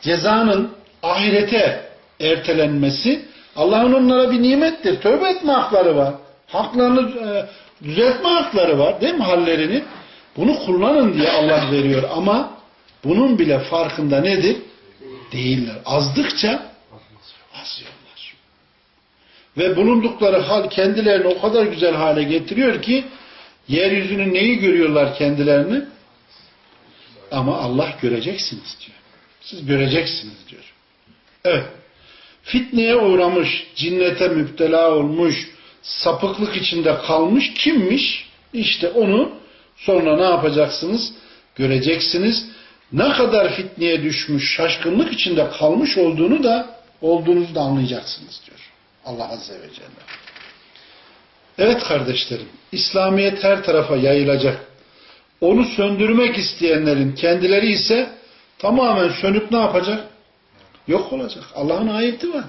Cezanın ahirete ertelenmesi Allah'ın onlara bir nimettir. Tövbe etme hakları var. Haklarını e, düzeltme hakları var değil mi hallerini? Bunu kullanın diye Allah veriyor ama bunun bile farkında nedir? Değiller. Azdıkça azıyorlar. Ve bulundukları hal kendilerini o kadar güzel hale getiriyor ki yeryüzünün neyi görüyorlar kendilerini? Ama Allah göreceksiniz diyor. Siz göreceksiniz diyor. Evet. Fitneye uğramış, cinnete müptela olmuş, sapıklık içinde kalmış kimmiş? İşte onu sonra ne yapacaksınız? Göreceksiniz. Ne kadar fitneye düşmüş, şaşkınlık içinde kalmış olduğunu da olduğunuzu da anlayacaksınız diyor. Allah Azze ve Celle. Evet kardeşlerim, İslamiyet her tarafa yayılacak. Onu söndürmek isteyenlerin kendileri ise tamamen sönüp ne yapacak? Yok olacak. Allah'ın ayeti var.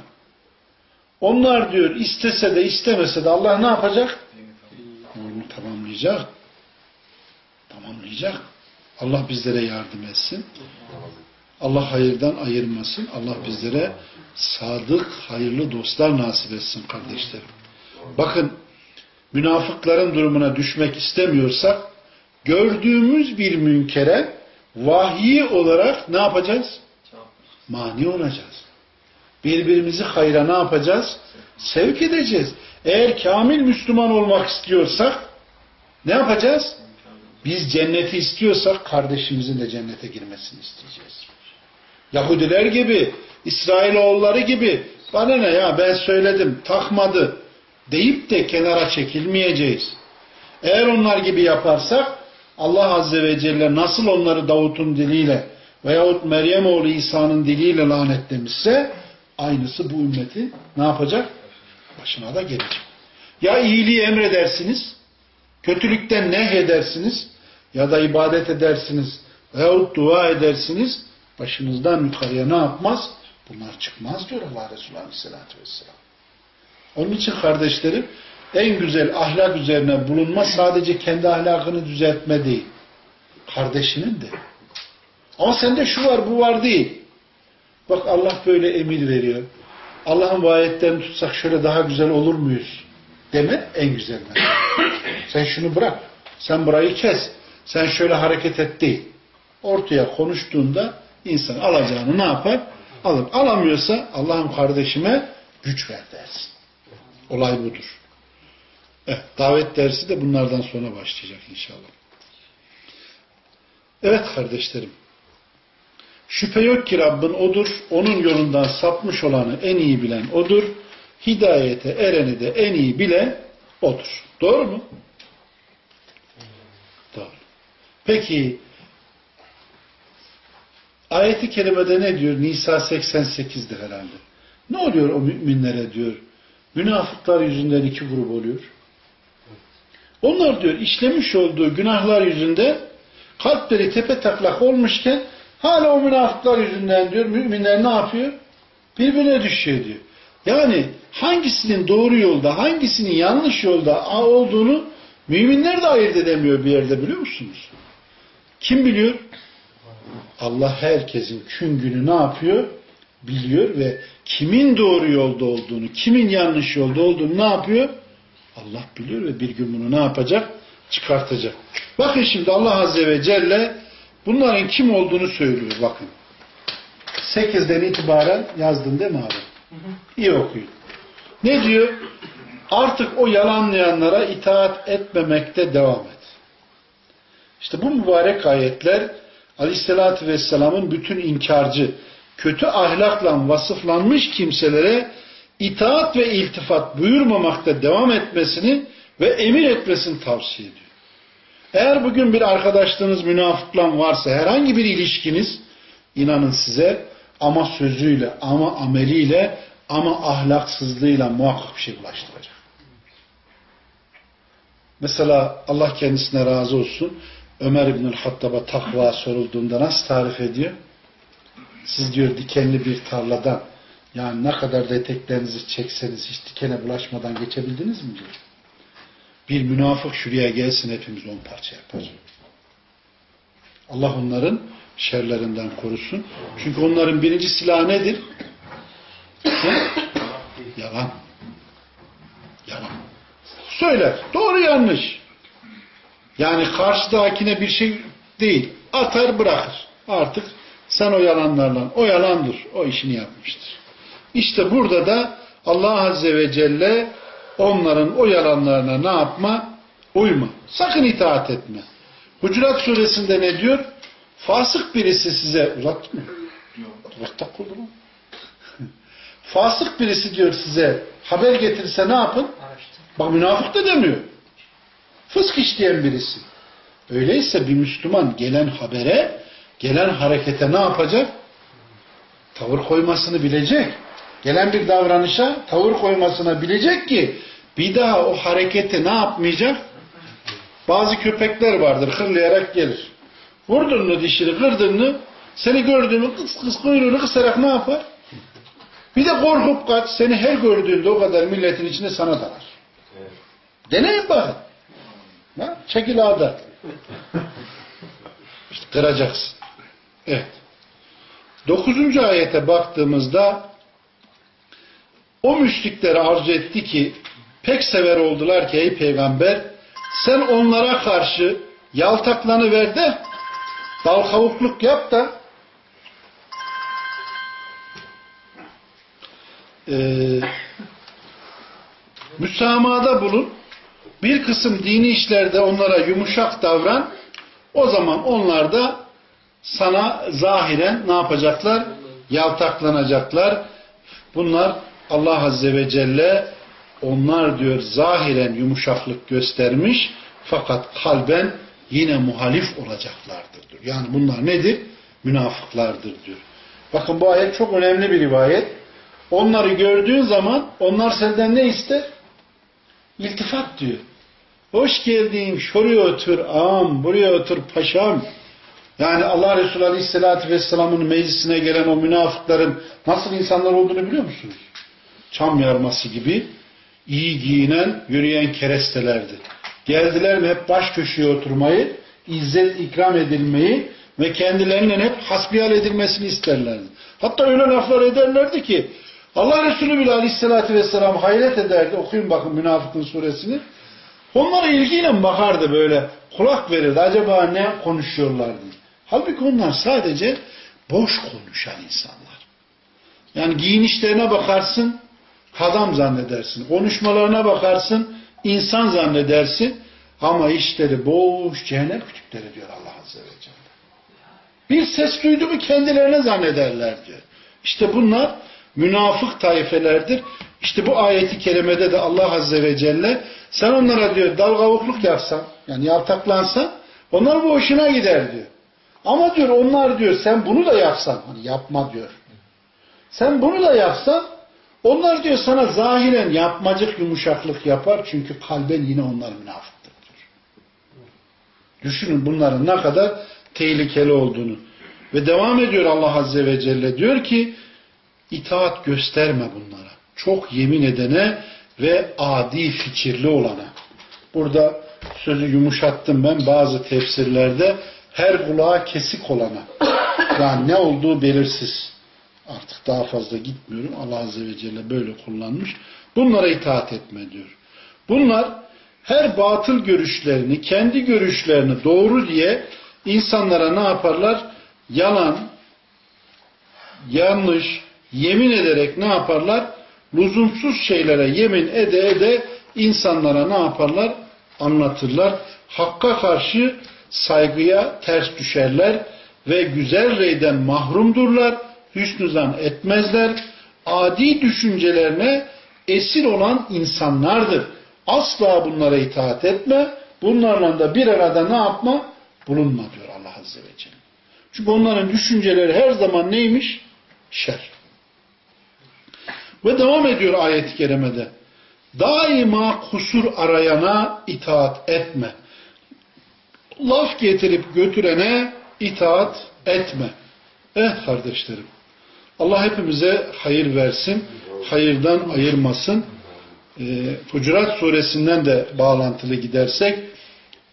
Onlar diyor istese de istemese de Allah ne yapacak? Onu tamamlayacak. Tamamlayacak. Allah bizlere yardım etsin. Allah hayırdan ayırmasın. Allah bizlere sadık, hayırlı dostlar nasip etsin kardeşlerim. Bakın münafıkların durumuna düşmek istemiyorsak gördüğümüz bir münkere vahiy olarak ne yapacağız? Mani olacağız. Birbirimizi hayra ne yapacağız? Sevk edeceğiz. Eğer kamil Müslüman olmak istiyorsak ne yapacağız? Biz cenneti istiyorsak kardeşimizin de cennete girmesini isteyeceğiz. Yahudiler gibi, İsrailoğulları gibi bana ne ya ben söyledim takmadı deyip de kenara çekilmeyeceğiz. Eğer onlar gibi yaparsak Allah Azze ve Celle nasıl onları Davut'un diliyle veyahut Meryem oğlu İsa'nın diliyle lanetlemişse aynısı bu ümmetin ne yapacak? Başına da gelecek. Ya iyiliği emredersiniz, kötülükten ne edersiniz ya da ibadet edersiniz veyahut dua edersiniz başınızdan yukarıya ne yapmaz? Bunlar çıkmaz diyor Allah Resulü Aleyhisselatü Vesselam. Onun için kardeşlerim en güzel ahlak üzerine bulunma sadece kendi ahlakını düzeltme değil. Kardeşinin de. Ama sende şu var bu var değil. Bak Allah böyle emir veriyor. Allah'ın bu ayetlerini tutsak şöyle daha güzel olur muyuz? Deme en güzel. Sen şunu bırak. Sen burayı kes. Sen şöyle hareket et değil. Ortaya konuştuğunda insan alacağını ne yapar? Alır. Alamıyorsa Allah'ım kardeşime güç ver dersin. Olay budur. Evet, davet dersi de bunlardan sonra başlayacak inşallah. Evet kardeşlerim. Şüphe yok ki Rabbin odur. Onun yolundan sapmış olanı en iyi bilen odur. Hidayete ereni de en iyi bilen odur. Doğru mu? Doğru. Peki ayeti kerimede ne diyor? Nisa 88'de herhalde. Ne oluyor o müminlere diyor? Münafıklar yüzünden iki grup oluyor. Onlar diyor işlemiş olduğu günahlar yüzünde kalpleri tepe taklak olmuşken hala o münafıklar yüzünden diyor müminler ne yapıyor? Birbirine düşüyor diyor. Yani hangisinin doğru yolda, hangisinin yanlış yolda olduğunu müminler de ayırt edemiyor bir yerde biliyor musunuz? Kim biliyor? Allah herkesin kün günü ne yapıyor? Biliyor ve kimin doğru yolda olduğunu, kimin yanlış yolda olduğunu ne yapıyor? Allah biliyor ve bir gün bunu ne yapacak? Çıkartacak. Bakın şimdi Allah Azze ve Celle bunların kim olduğunu söylüyor bakın. 8'den itibaren yazdın değil mi abi? Hı hı. İyi okuyun. Ne diyor? Artık o yalanlayanlara itaat etmemekte devam et. İşte bu mübarek ayetler Aleyhisselatü Vesselam'ın bütün inkarcı, kötü ahlakla vasıflanmış kimselere itaat ve iltifat buyurmamakta devam etmesini ve emir etmesini tavsiye ediyor. Eğer bugün bir arkadaşlığınız münafıkla varsa herhangi bir ilişkiniz inanın size ama sözüyle ama ameliyle ama ahlaksızlığıyla muhakkak bir şey bulaştıracak. Mesela Allah kendisine razı olsun Ömer İbnül Hattab'a takva sorulduğunda nasıl tarif ediyor? Siz diyor dikenli bir tarladan yani ne kadar da eteklerinizi çekseniz hiç dikene bulaşmadan geçebildiniz mi diyor. Bir münafık şuraya gelsin hepimiz on parça yapar. Allah onların şerlerinden korusun. Çünkü onların birinci silahı nedir? Ne? Yalan. Yalan. Söyler. Doğru yanlış. Yani karşıdakine bir şey değil. Atar bırakır. Artık sen o yalanlarla, o yalandır. O işini yapmıştır. İşte burada da Allah Azze ve Celle onların o yalanlarına ne yapma? Uyma. Sakın itaat etme. Hucurat suresinde ne diyor? Fasık birisi size uzattı mı? Uzakta kurdu mu? Fasık birisi diyor size haber getirirse ne yapın? Bak münafık da demiyor. Fısk işleyen birisi. Öyleyse bir Müslüman gelen habere, gelen harekete ne yapacak? Tavır koymasını bilecek. Gelen bir davranışa tavır koymasını bilecek ki bir daha o harekete ne yapmayacak? Bazı köpekler vardır hırlayarak gelir. Vurdun mu dişini kırdın mı seni gördüğünü kıs kıs kuyruğunu kısarak ne yapar? Bir de korkup kaç seni her gördüğünde o kadar milletin içinde sana dalar. Deneyin bakın. Ha? Çekil ağda. İşte kıracaksın. Evet. Dokuzuncu ayete baktığımızda o müşriklere arzu etti ki pek sever oldular ki ey peygamber sen onlara karşı yaltaklanı ver de dal kavukluk yap da e, müsamada bulun bir kısım dini işlerde onlara yumuşak davran o zaman onlar da sana zahiren ne yapacaklar? Yaltaklanacaklar. Bunlar Allah Azze ve Celle onlar diyor zahiren yumuşaklık göstermiş fakat kalben yine muhalif olacaklardır diyor. Yani bunlar nedir? Münafıklardır diyor. Bakın bu ayet çok önemli bir rivayet. Onları gördüğün zaman onlar senden ne ister? İltifat diyor. Hoş geldin, şuraya otur ağam, buraya otur paşam. Yani Allah Resulü Aleyhisselatü Vesselam'ın meclisine gelen o münafıkların nasıl insanlar olduğunu biliyor musunuz? Çam yarması gibi iyi giyinen, yürüyen kerestelerdi. Geldiler mi hep baş köşeye oturmayı, izzet ikram edilmeyi ve kendilerinin hep hasbihal edilmesini isterlerdi. Hatta öyle laflar ederlerdi ki Allah Resulü bile Aleyhisselatü Vesselam hayret ederdi. Okuyun bakın Münafıkın suresini. Onlara ilgiyle bakardı böyle. Kulak verirdi. Acaba ne konuşuyorlar diye. Halbuki onlar sadece boş konuşan insanlar. Yani giyinişlerine bakarsın adam zannedersin. Konuşmalarına bakarsın insan zannedersin. Ama işleri boş cehennem kütükleri diyor Allah Azze ve Celle. Bir ses duydu mu kendilerine zannederler diyor. İşte bunlar münafık taifelerdir. İşte bu ayeti kerimede de Allah Azze ve Celle sen onlara diyor dalgavukluk yapsan yani yaltaklansan onlar bu hoşuna gider diyor. Ama diyor onlar diyor sen bunu da yapsan hani yapma diyor. Sen bunu da yapsan onlar diyor sana zahiren yapmacık yumuşaklık yapar çünkü kalben yine onlar münafıktır diyor. Düşünün bunların ne kadar tehlikeli olduğunu. Ve devam ediyor Allah Azze ve Celle diyor ki itaat gösterme bunlara. Çok yemin edene ve adi fikirli olana. Burada sözü yumuşattım ben bazı tefsirlerde her kulağa kesik olana. Yani ne olduğu belirsiz. Artık daha fazla gitmiyorum. Allah Azze ve Celle böyle kullanmış. Bunlara itaat etme diyor. Bunlar her batıl görüşlerini, kendi görüşlerini doğru diye insanlara ne yaparlar? Yalan, yanlış, yemin ederek ne yaparlar? Lüzumsuz şeylere yemin ede ede insanlara ne yaparlar? Anlatırlar. Hakka karşı saygıya ters düşerler ve güzel reyden mahrumdurlar. Hüsnü etmezler. Adi düşüncelerine esir olan insanlardır. Asla bunlara itaat etme. Bunlarla da bir arada ne yapma? Bulunma diyor Allah Azze ve Celle. Çünkü onların düşünceleri her zaman neymiş? Şer. Ve devam ediyor ayet-i kerimede. Daima kusur arayana itaat etme. Laf getirip götürene itaat etme. Eh kardeşlerim. Allah hepimize hayır versin. Hayırdan ayırmasın. e, Hucurat suresinden de bağlantılı gidersek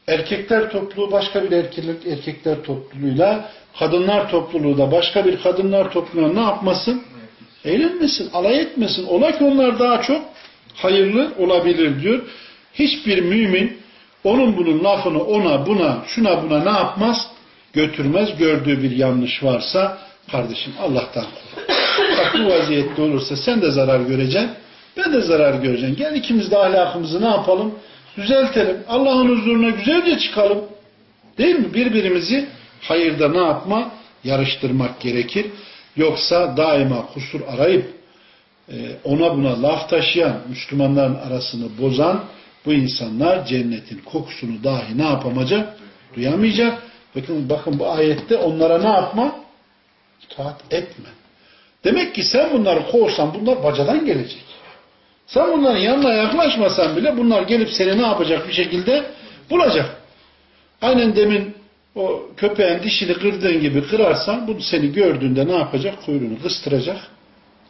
erkekler topluluğu başka bir erkekler, erkekler topluluğuyla kadınlar topluluğu da başka bir kadınlar topluluğuna ne yapmasın? Eğlenmesin, alay etmesin. Ola ki onlar daha çok hayırlı olabilir diyor. Hiçbir mümin onun bunun lafını ona buna şuna buna ne yapmaz? Götürmez. Gördüğü bir yanlış varsa kardeşim Allah'tan kork. Bak bu vaziyette olursa sen de zarar göreceksin. Ben de zarar göreceğim. Gel ikimiz de ahlakımızı ne yapalım? Düzeltelim. Allah'ın huzuruna güzelce çıkalım. Değil mi? Birbirimizi hayırda ne yapma? Yarıştırmak gerekir. Yoksa daima kusur arayıp e, ona buna laf taşıyan, Müslümanların arasını bozan bu insanlar cennetin kokusunu dahi ne yapamayacak? Duyamayacak. Bakın, bakın bu ayette onlara ne yapma? İtaat etme. Demek ki sen bunları kovsan bunlar bacadan gelecek. Sen bunların yanına yaklaşmasan bile bunlar gelip seni ne yapacak bir şekilde bulacak. Aynen demin o köpeğin dişini kırdığın gibi kırarsan bu seni gördüğünde ne yapacak? Kuyruğunu kıstıracak,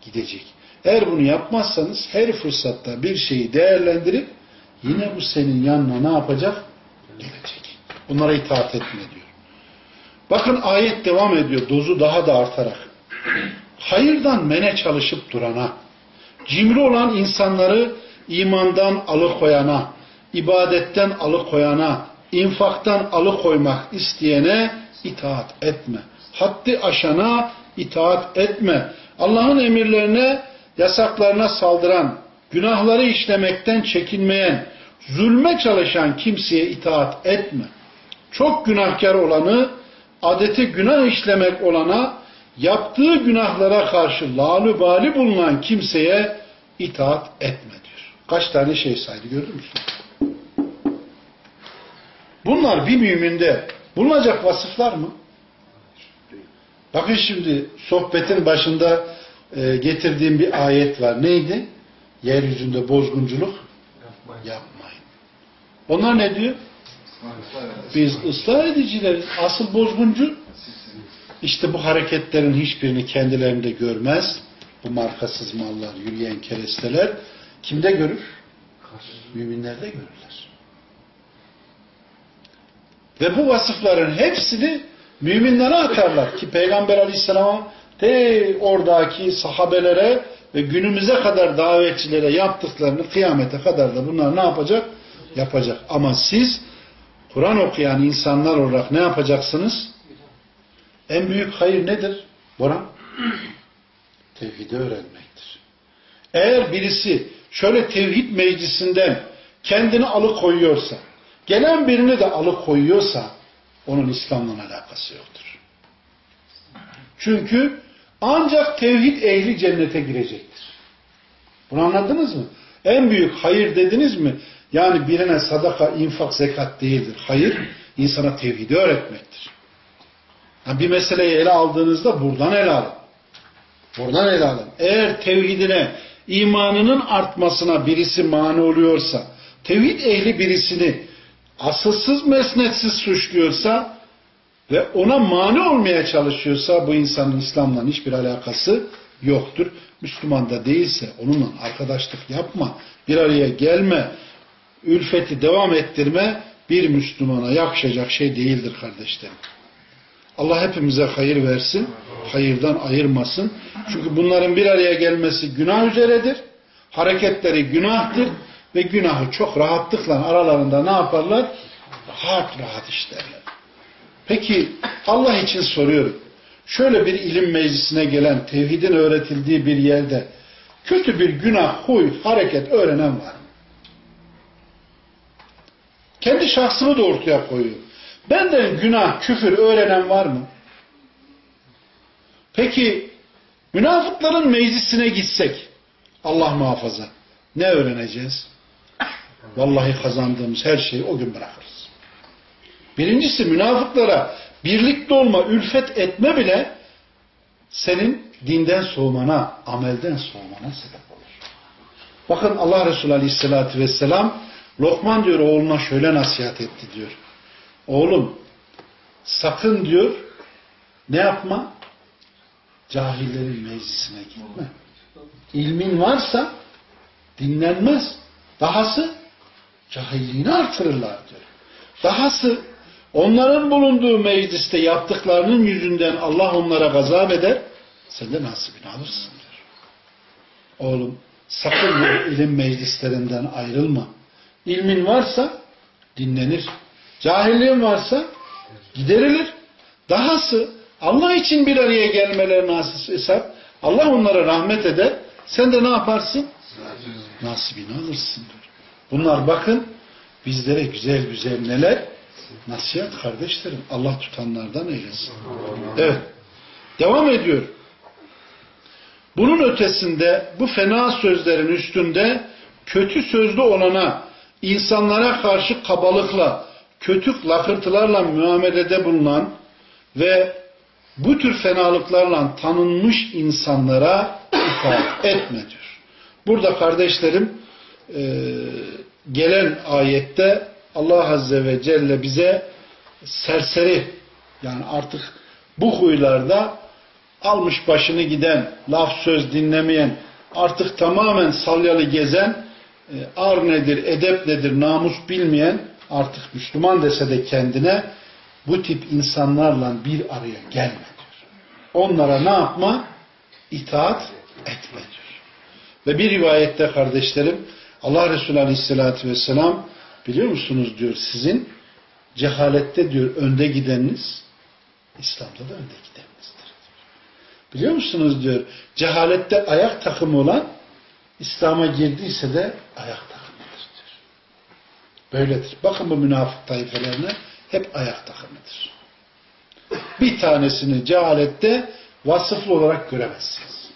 gidecek. Eğer bunu yapmazsanız her fırsatta bir şeyi değerlendirip yine bu senin yanına ne yapacak? Gelecek. Bunlara itaat etme diyor. Bakın ayet devam ediyor dozu daha da artarak. Hayırdan mene çalışıp durana, cimri olan insanları imandan alıkoyana, ibadetten alıkoyana, infaktan alıkoymak isteyene itaat etme. Haddi aşana itaat etme. Allah'ın emirlerine, yasaklarına saldıran, günahları işlemekten çekinmeyen, zulme çalışan kimseye itaat etme. Çok günahkar olanı, adeti günah işlemek olana, yaptığı günahlara karşı lalübali bulunan kimseye itaat etme diyor. Kaç tane şey saydı gördün müsün? Bunlar bir müminde bulunacak vasıflar mı? Bakın şimdi sohbetin başında e, getirdiğim bir ayet var. Neydi? Yeryüzünde bozgunculuk yapmayın. Onlar ne diyor? Biz ıslah edicileriz. Asıl bozguncu işte bu hareketlerin hiçbirini kendilerinde görmez. Bu markasız mallar, yürüyen keresteler kimde görür? Müminlerde görürler. Ve bu vasıfların hepsini müminlere atarlar ki Peygamber Aleyhisselam'a de oradaki sahabelere ve günümüze kadar davetçilere yaptıklarını kıyamete kadar da bunlar ne yapacak? Yapacak. Ama siz Kur'an okuyan insanlar olarak ne yapacaksınız? En büyük hayır nedir? Boran? Tevhidi öğrenmektir. Eğer birisi şöyle tevhid meclisinden kendini alıkoyuyorsa, gelen birini de alıkoyuyorsa onun İslam'la alakası yoktur. Çünkü ancak tevhid ehli cennete girecektir. Bunu anladınız mı? En büyük hayır dediniz mi? Yani birine sadaka, infak, zekat değildir. Hayır, insana tevhidi öğretmektir. Yani bir meseleyi ele aldığınızda buradan ele alın. Buradan ele alın. Eğer tevhidine, imanının artmasına birisi mani oluyorsa, tevhid ehli birisini asılsız mesnetsiz suçluyorsa ve ona mani olmaya çalışıyorsa bu insanın İslam'la hiçbir alakası yoktur. Müslüman da değilse onunla arkadaşlık yapma, bir araya gelme, ülfeti devam ettirme bir Müslümana yakışacak şey değildir kardeşlerim. Allah hepimize hayır versin, hayırdan ayırmasın. Çünkü bunların bir araya gelmesi günah üzeredir. Hareketleri günahtır ve günahı çok rahatlıkla aralarında ne yaparlar? Rahat rahat işlerler. Peki Allah için soruyorum. Şöyle bir ilim meclisine gelen, tevhidin öğretildiği bir yerde kötü bir günah, huy, hareket öğrenen var? Kendi şahsını da ortaya koyuyor. Benden günah, küfür öğrenen var mı? Peki münafıkların meclisine gitsek Allah muhafaza ne öğreneceğiz? Vallahi kazandığımız her şeyi o gün bırakırız. Birincisi münafıklara birlikte olma, ülfet etme bile senin dinden soğumana, amelden soğumana sebep olur. Bakın Allah Resulü Aleyhisselatü Vesselam Lokman diyor oğluna şöyle nasihat etti diyor. Oğlum sakın diyor ne yapma? Cahillerin meclisine gitme. İlmin varsa Dinlenmez. Dahası cahilliğini artırırlar diyor. Dahası onların bulunduğu mecliste yaptıklarının yüzünden Allah onlara gazap eder. Sen de nasibini alırsın diyor. Oğlum sakın bu ilim meclislerinden ayrılma. İlmin varsa dinlenir. Cahilliğin varsa giderilir. Dahası Allah için bir araya gelmeleri nasip hesap. Allah onlara rahmet eder. Sen de ne yaparsın? Nasibini alırsın diyor. Bunlar bakın bizlere güzel güzel neler? Nasihat kardeşlerim. Allah tutanlardan eylesin. Evet. Devam ediyor. Bunun ötesinde bu fena sözlerin üstünde kötü sözlü olana, insanlara karşı kabalıkla, kötü lakırtılarla muamelede bulunan ve bu tür fenalıklarla tanınmış insanlara itaat etme diyor. Burada kardeşlerim e, gelen ayette Allah Azze ve Celle bize serseri yani artık bu huylarda almış başını giden, laf söz dinlemeyen, artık tamamen salyalı gezen, ar nedir, edep nedir, namus bilmeyen, artık Müslüman dese de kendine bu tip insanlarla bir araya gelme diyor. Onlara ne yapma? İtaat etme diyor. Ve bir rivayette kardeşlerim Allah Resulü Aleyhisselatü Vesselam biliyor musunuz diyor sizin cehalette diyor önde gideniniz İslam'da da önde gideninizdir. Diyor. Biliyor musunuz diyor cehalette ayak takımı olan İslam'a girdiyse de ayak takımıdır diyor. Böyledir. Bakın bu münafık tayfelerine hep ayak takımıdır. Bir tanesini cehalette vasıflı olarak göremezsiniz.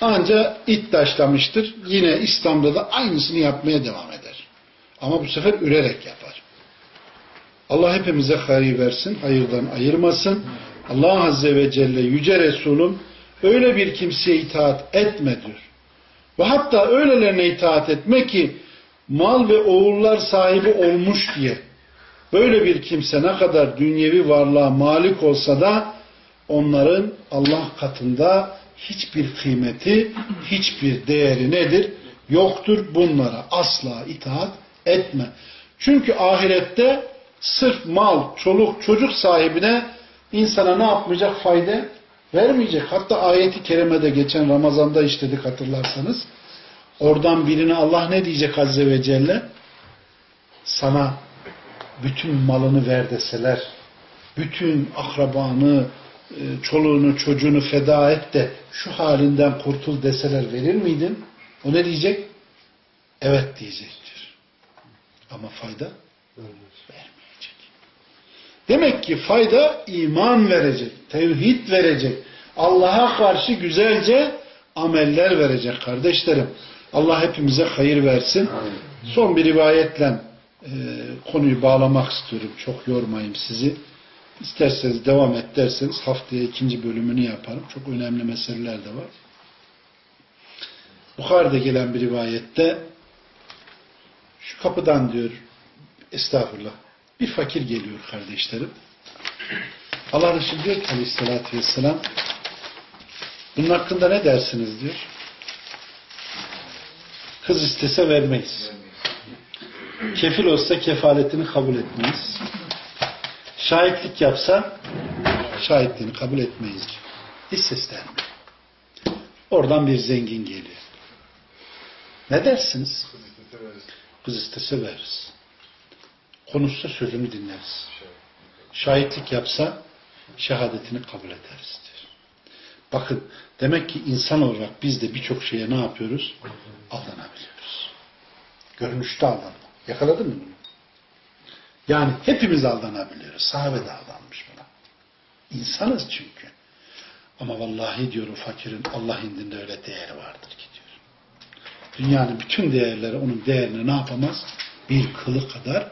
Anca it taşlamıştır. Yine İslam'da da aynısını yapmaya devam eder. Ama bu sefer ürerek yapar. Allah hepimize hayır versin, hayırdan ayırmasın. Allah Azze ve Celle Yüce Resulüm öyle bir kimseye itaat etme diyor. Ve hatta öylelerine itaat etme ki mal ve oğullar sahibi olmuş diye böyle bir kimse ne kadar dünyevi varlığa malik olsa da onların Allah katında hiçbir kıymeti, hiçbir değeri nedir? Yoktur. Bunlara asla itaat etme. Çünkü ahirette sırf mal, çoluk, çocuk sahibine insana ne yapmayacak? Fayda vermeyecek. Hatta ayeti kerimede geçen Ramazan'da işledik hatırlarsanız. Oradan birine Allah ne diyecek Azze ve Celle? Sana bütün malını ver deseler, bütün akrabanı, e, çoluğunu, çocuğunu feda et de şu halinden kurtul deseler verir miydin? O ne diyecek? Evet diyecektir. Ama fayda vermeyecek. Demek ki fayda iman verecek, tevhid verecek, Allah'a karşı güzelce ameller verecek kardeşlerim. Allah hepimize hayır versin. Son bir rivayetle e, konuyu bağlamak istiyorum. Çok yormayayım sizi. İsterseniz devam et derseniz haftaya ikinci bölümünü yaparım. Çok önemli meseleler de var. Bukhari'de gelen bir rivayette şu kapıdan diyor estağfurullah bir fakir geliyor kardeşlerim. Allah Resulü diyor ki aleyhissalatü vesselam bunun hakkında ne dersiniz diyor. Kız istese vermeyiz. Kefil olsa kefaletini kabul etmeyiz. Şahitlik yapsa şahitliğini kabul etmeyiz diyor. Hiç seslenmiyor. Oradan bir zengin geliyor. Ne dersiniz? Kız istese veririz. Konuşsa sözünü dinleriz. Şahitlik yapsa şehadetini kabul ederiz diyor. Bakın demek ki insan olarak biz de birçok şeye ne yapıyoruz? Aldanabiliyoruz. Görünüşte aldanma. Yakaladın mı bunu? Yani hepimiz aldanabiliyoruz. Sahabe de aldanmış buna. İnsanız çünkü. Ama vallahi diyorum fakirin Allah indinde öyle değeri vardır ki diyor. Dünyanın bütün değerleri onun değerini ne yapamaz? Bir kılı kadar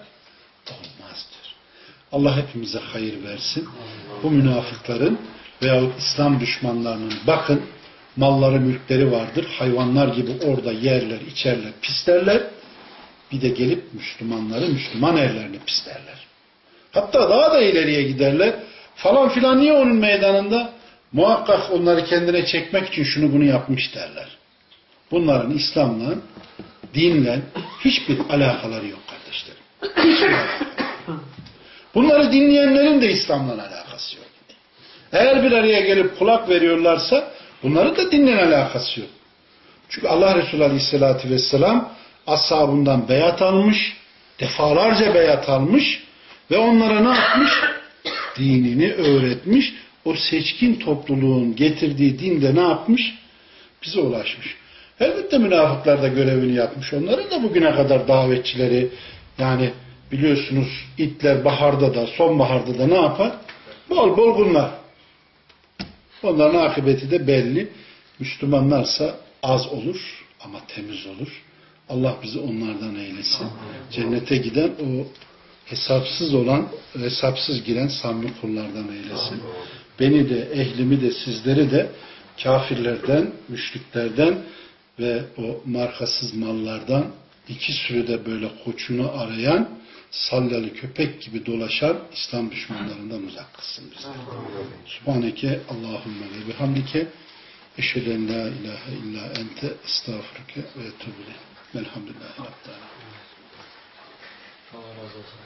diyor. Allah hepimize hayır versin. Bu münafıkların veyahut İslam düşmanlarının bakın malları mülkleri vardır. Hayvanlar gibi orada yerler, içerler, pislerler. Bir de gelip Müslümanları, Müslüman evlerini pislerler. Hatta daha da ileriye giderler. Falan filan niye onun meydanında? Muhakkak onları kendine çekmek için şunu bunu yapmış derler. Bunların İslam'la, dinle hiçbir alakaları yok kardeşlerim. Bunları dinleyenlerin de İslam'la alakası yok. Eğer bir araya gelip kulak veriyorlarsa bunların da dinle alakası yok. Çünkü Allah Resulü Aleyhisselatü Vesselam ashabından beyat almış, defalarca beyat almış ve onlara ne yapmış? Dinini öğretmiş. O seçkin topluluğun getirdiği dinde ne yapmış? Bize ulaşmış. Elbette münafıklar da görevini yapmış. Onların da bugüne kadar davetçileri yani biliyorsunuz itler baharda da sonbaharda da ne yapar? Bol bol bunlar. Onların akıbeti de belli. Müslümanlarsa az olur ama temiz olur. Allah bizi onlardan eylesin. Cennete giden o hesapsız olan, hesapsız giren samimi kullardan eylesin. Beni de, ehlimi de, sizleri de kafirlerden, müşriklerden ve o markasız mallardan iki sürüde böyle koçunu arayan sallalı köpek gibi dolaşan İslam düşmanlarından uzak kılsın bizi. Subhaneke Allahümme ve bihamdike eşhedü en la ilahe illa ente estağfurke ve etûbü ileyk. Velhamdülillahi Rabbil. Allah razı olsun.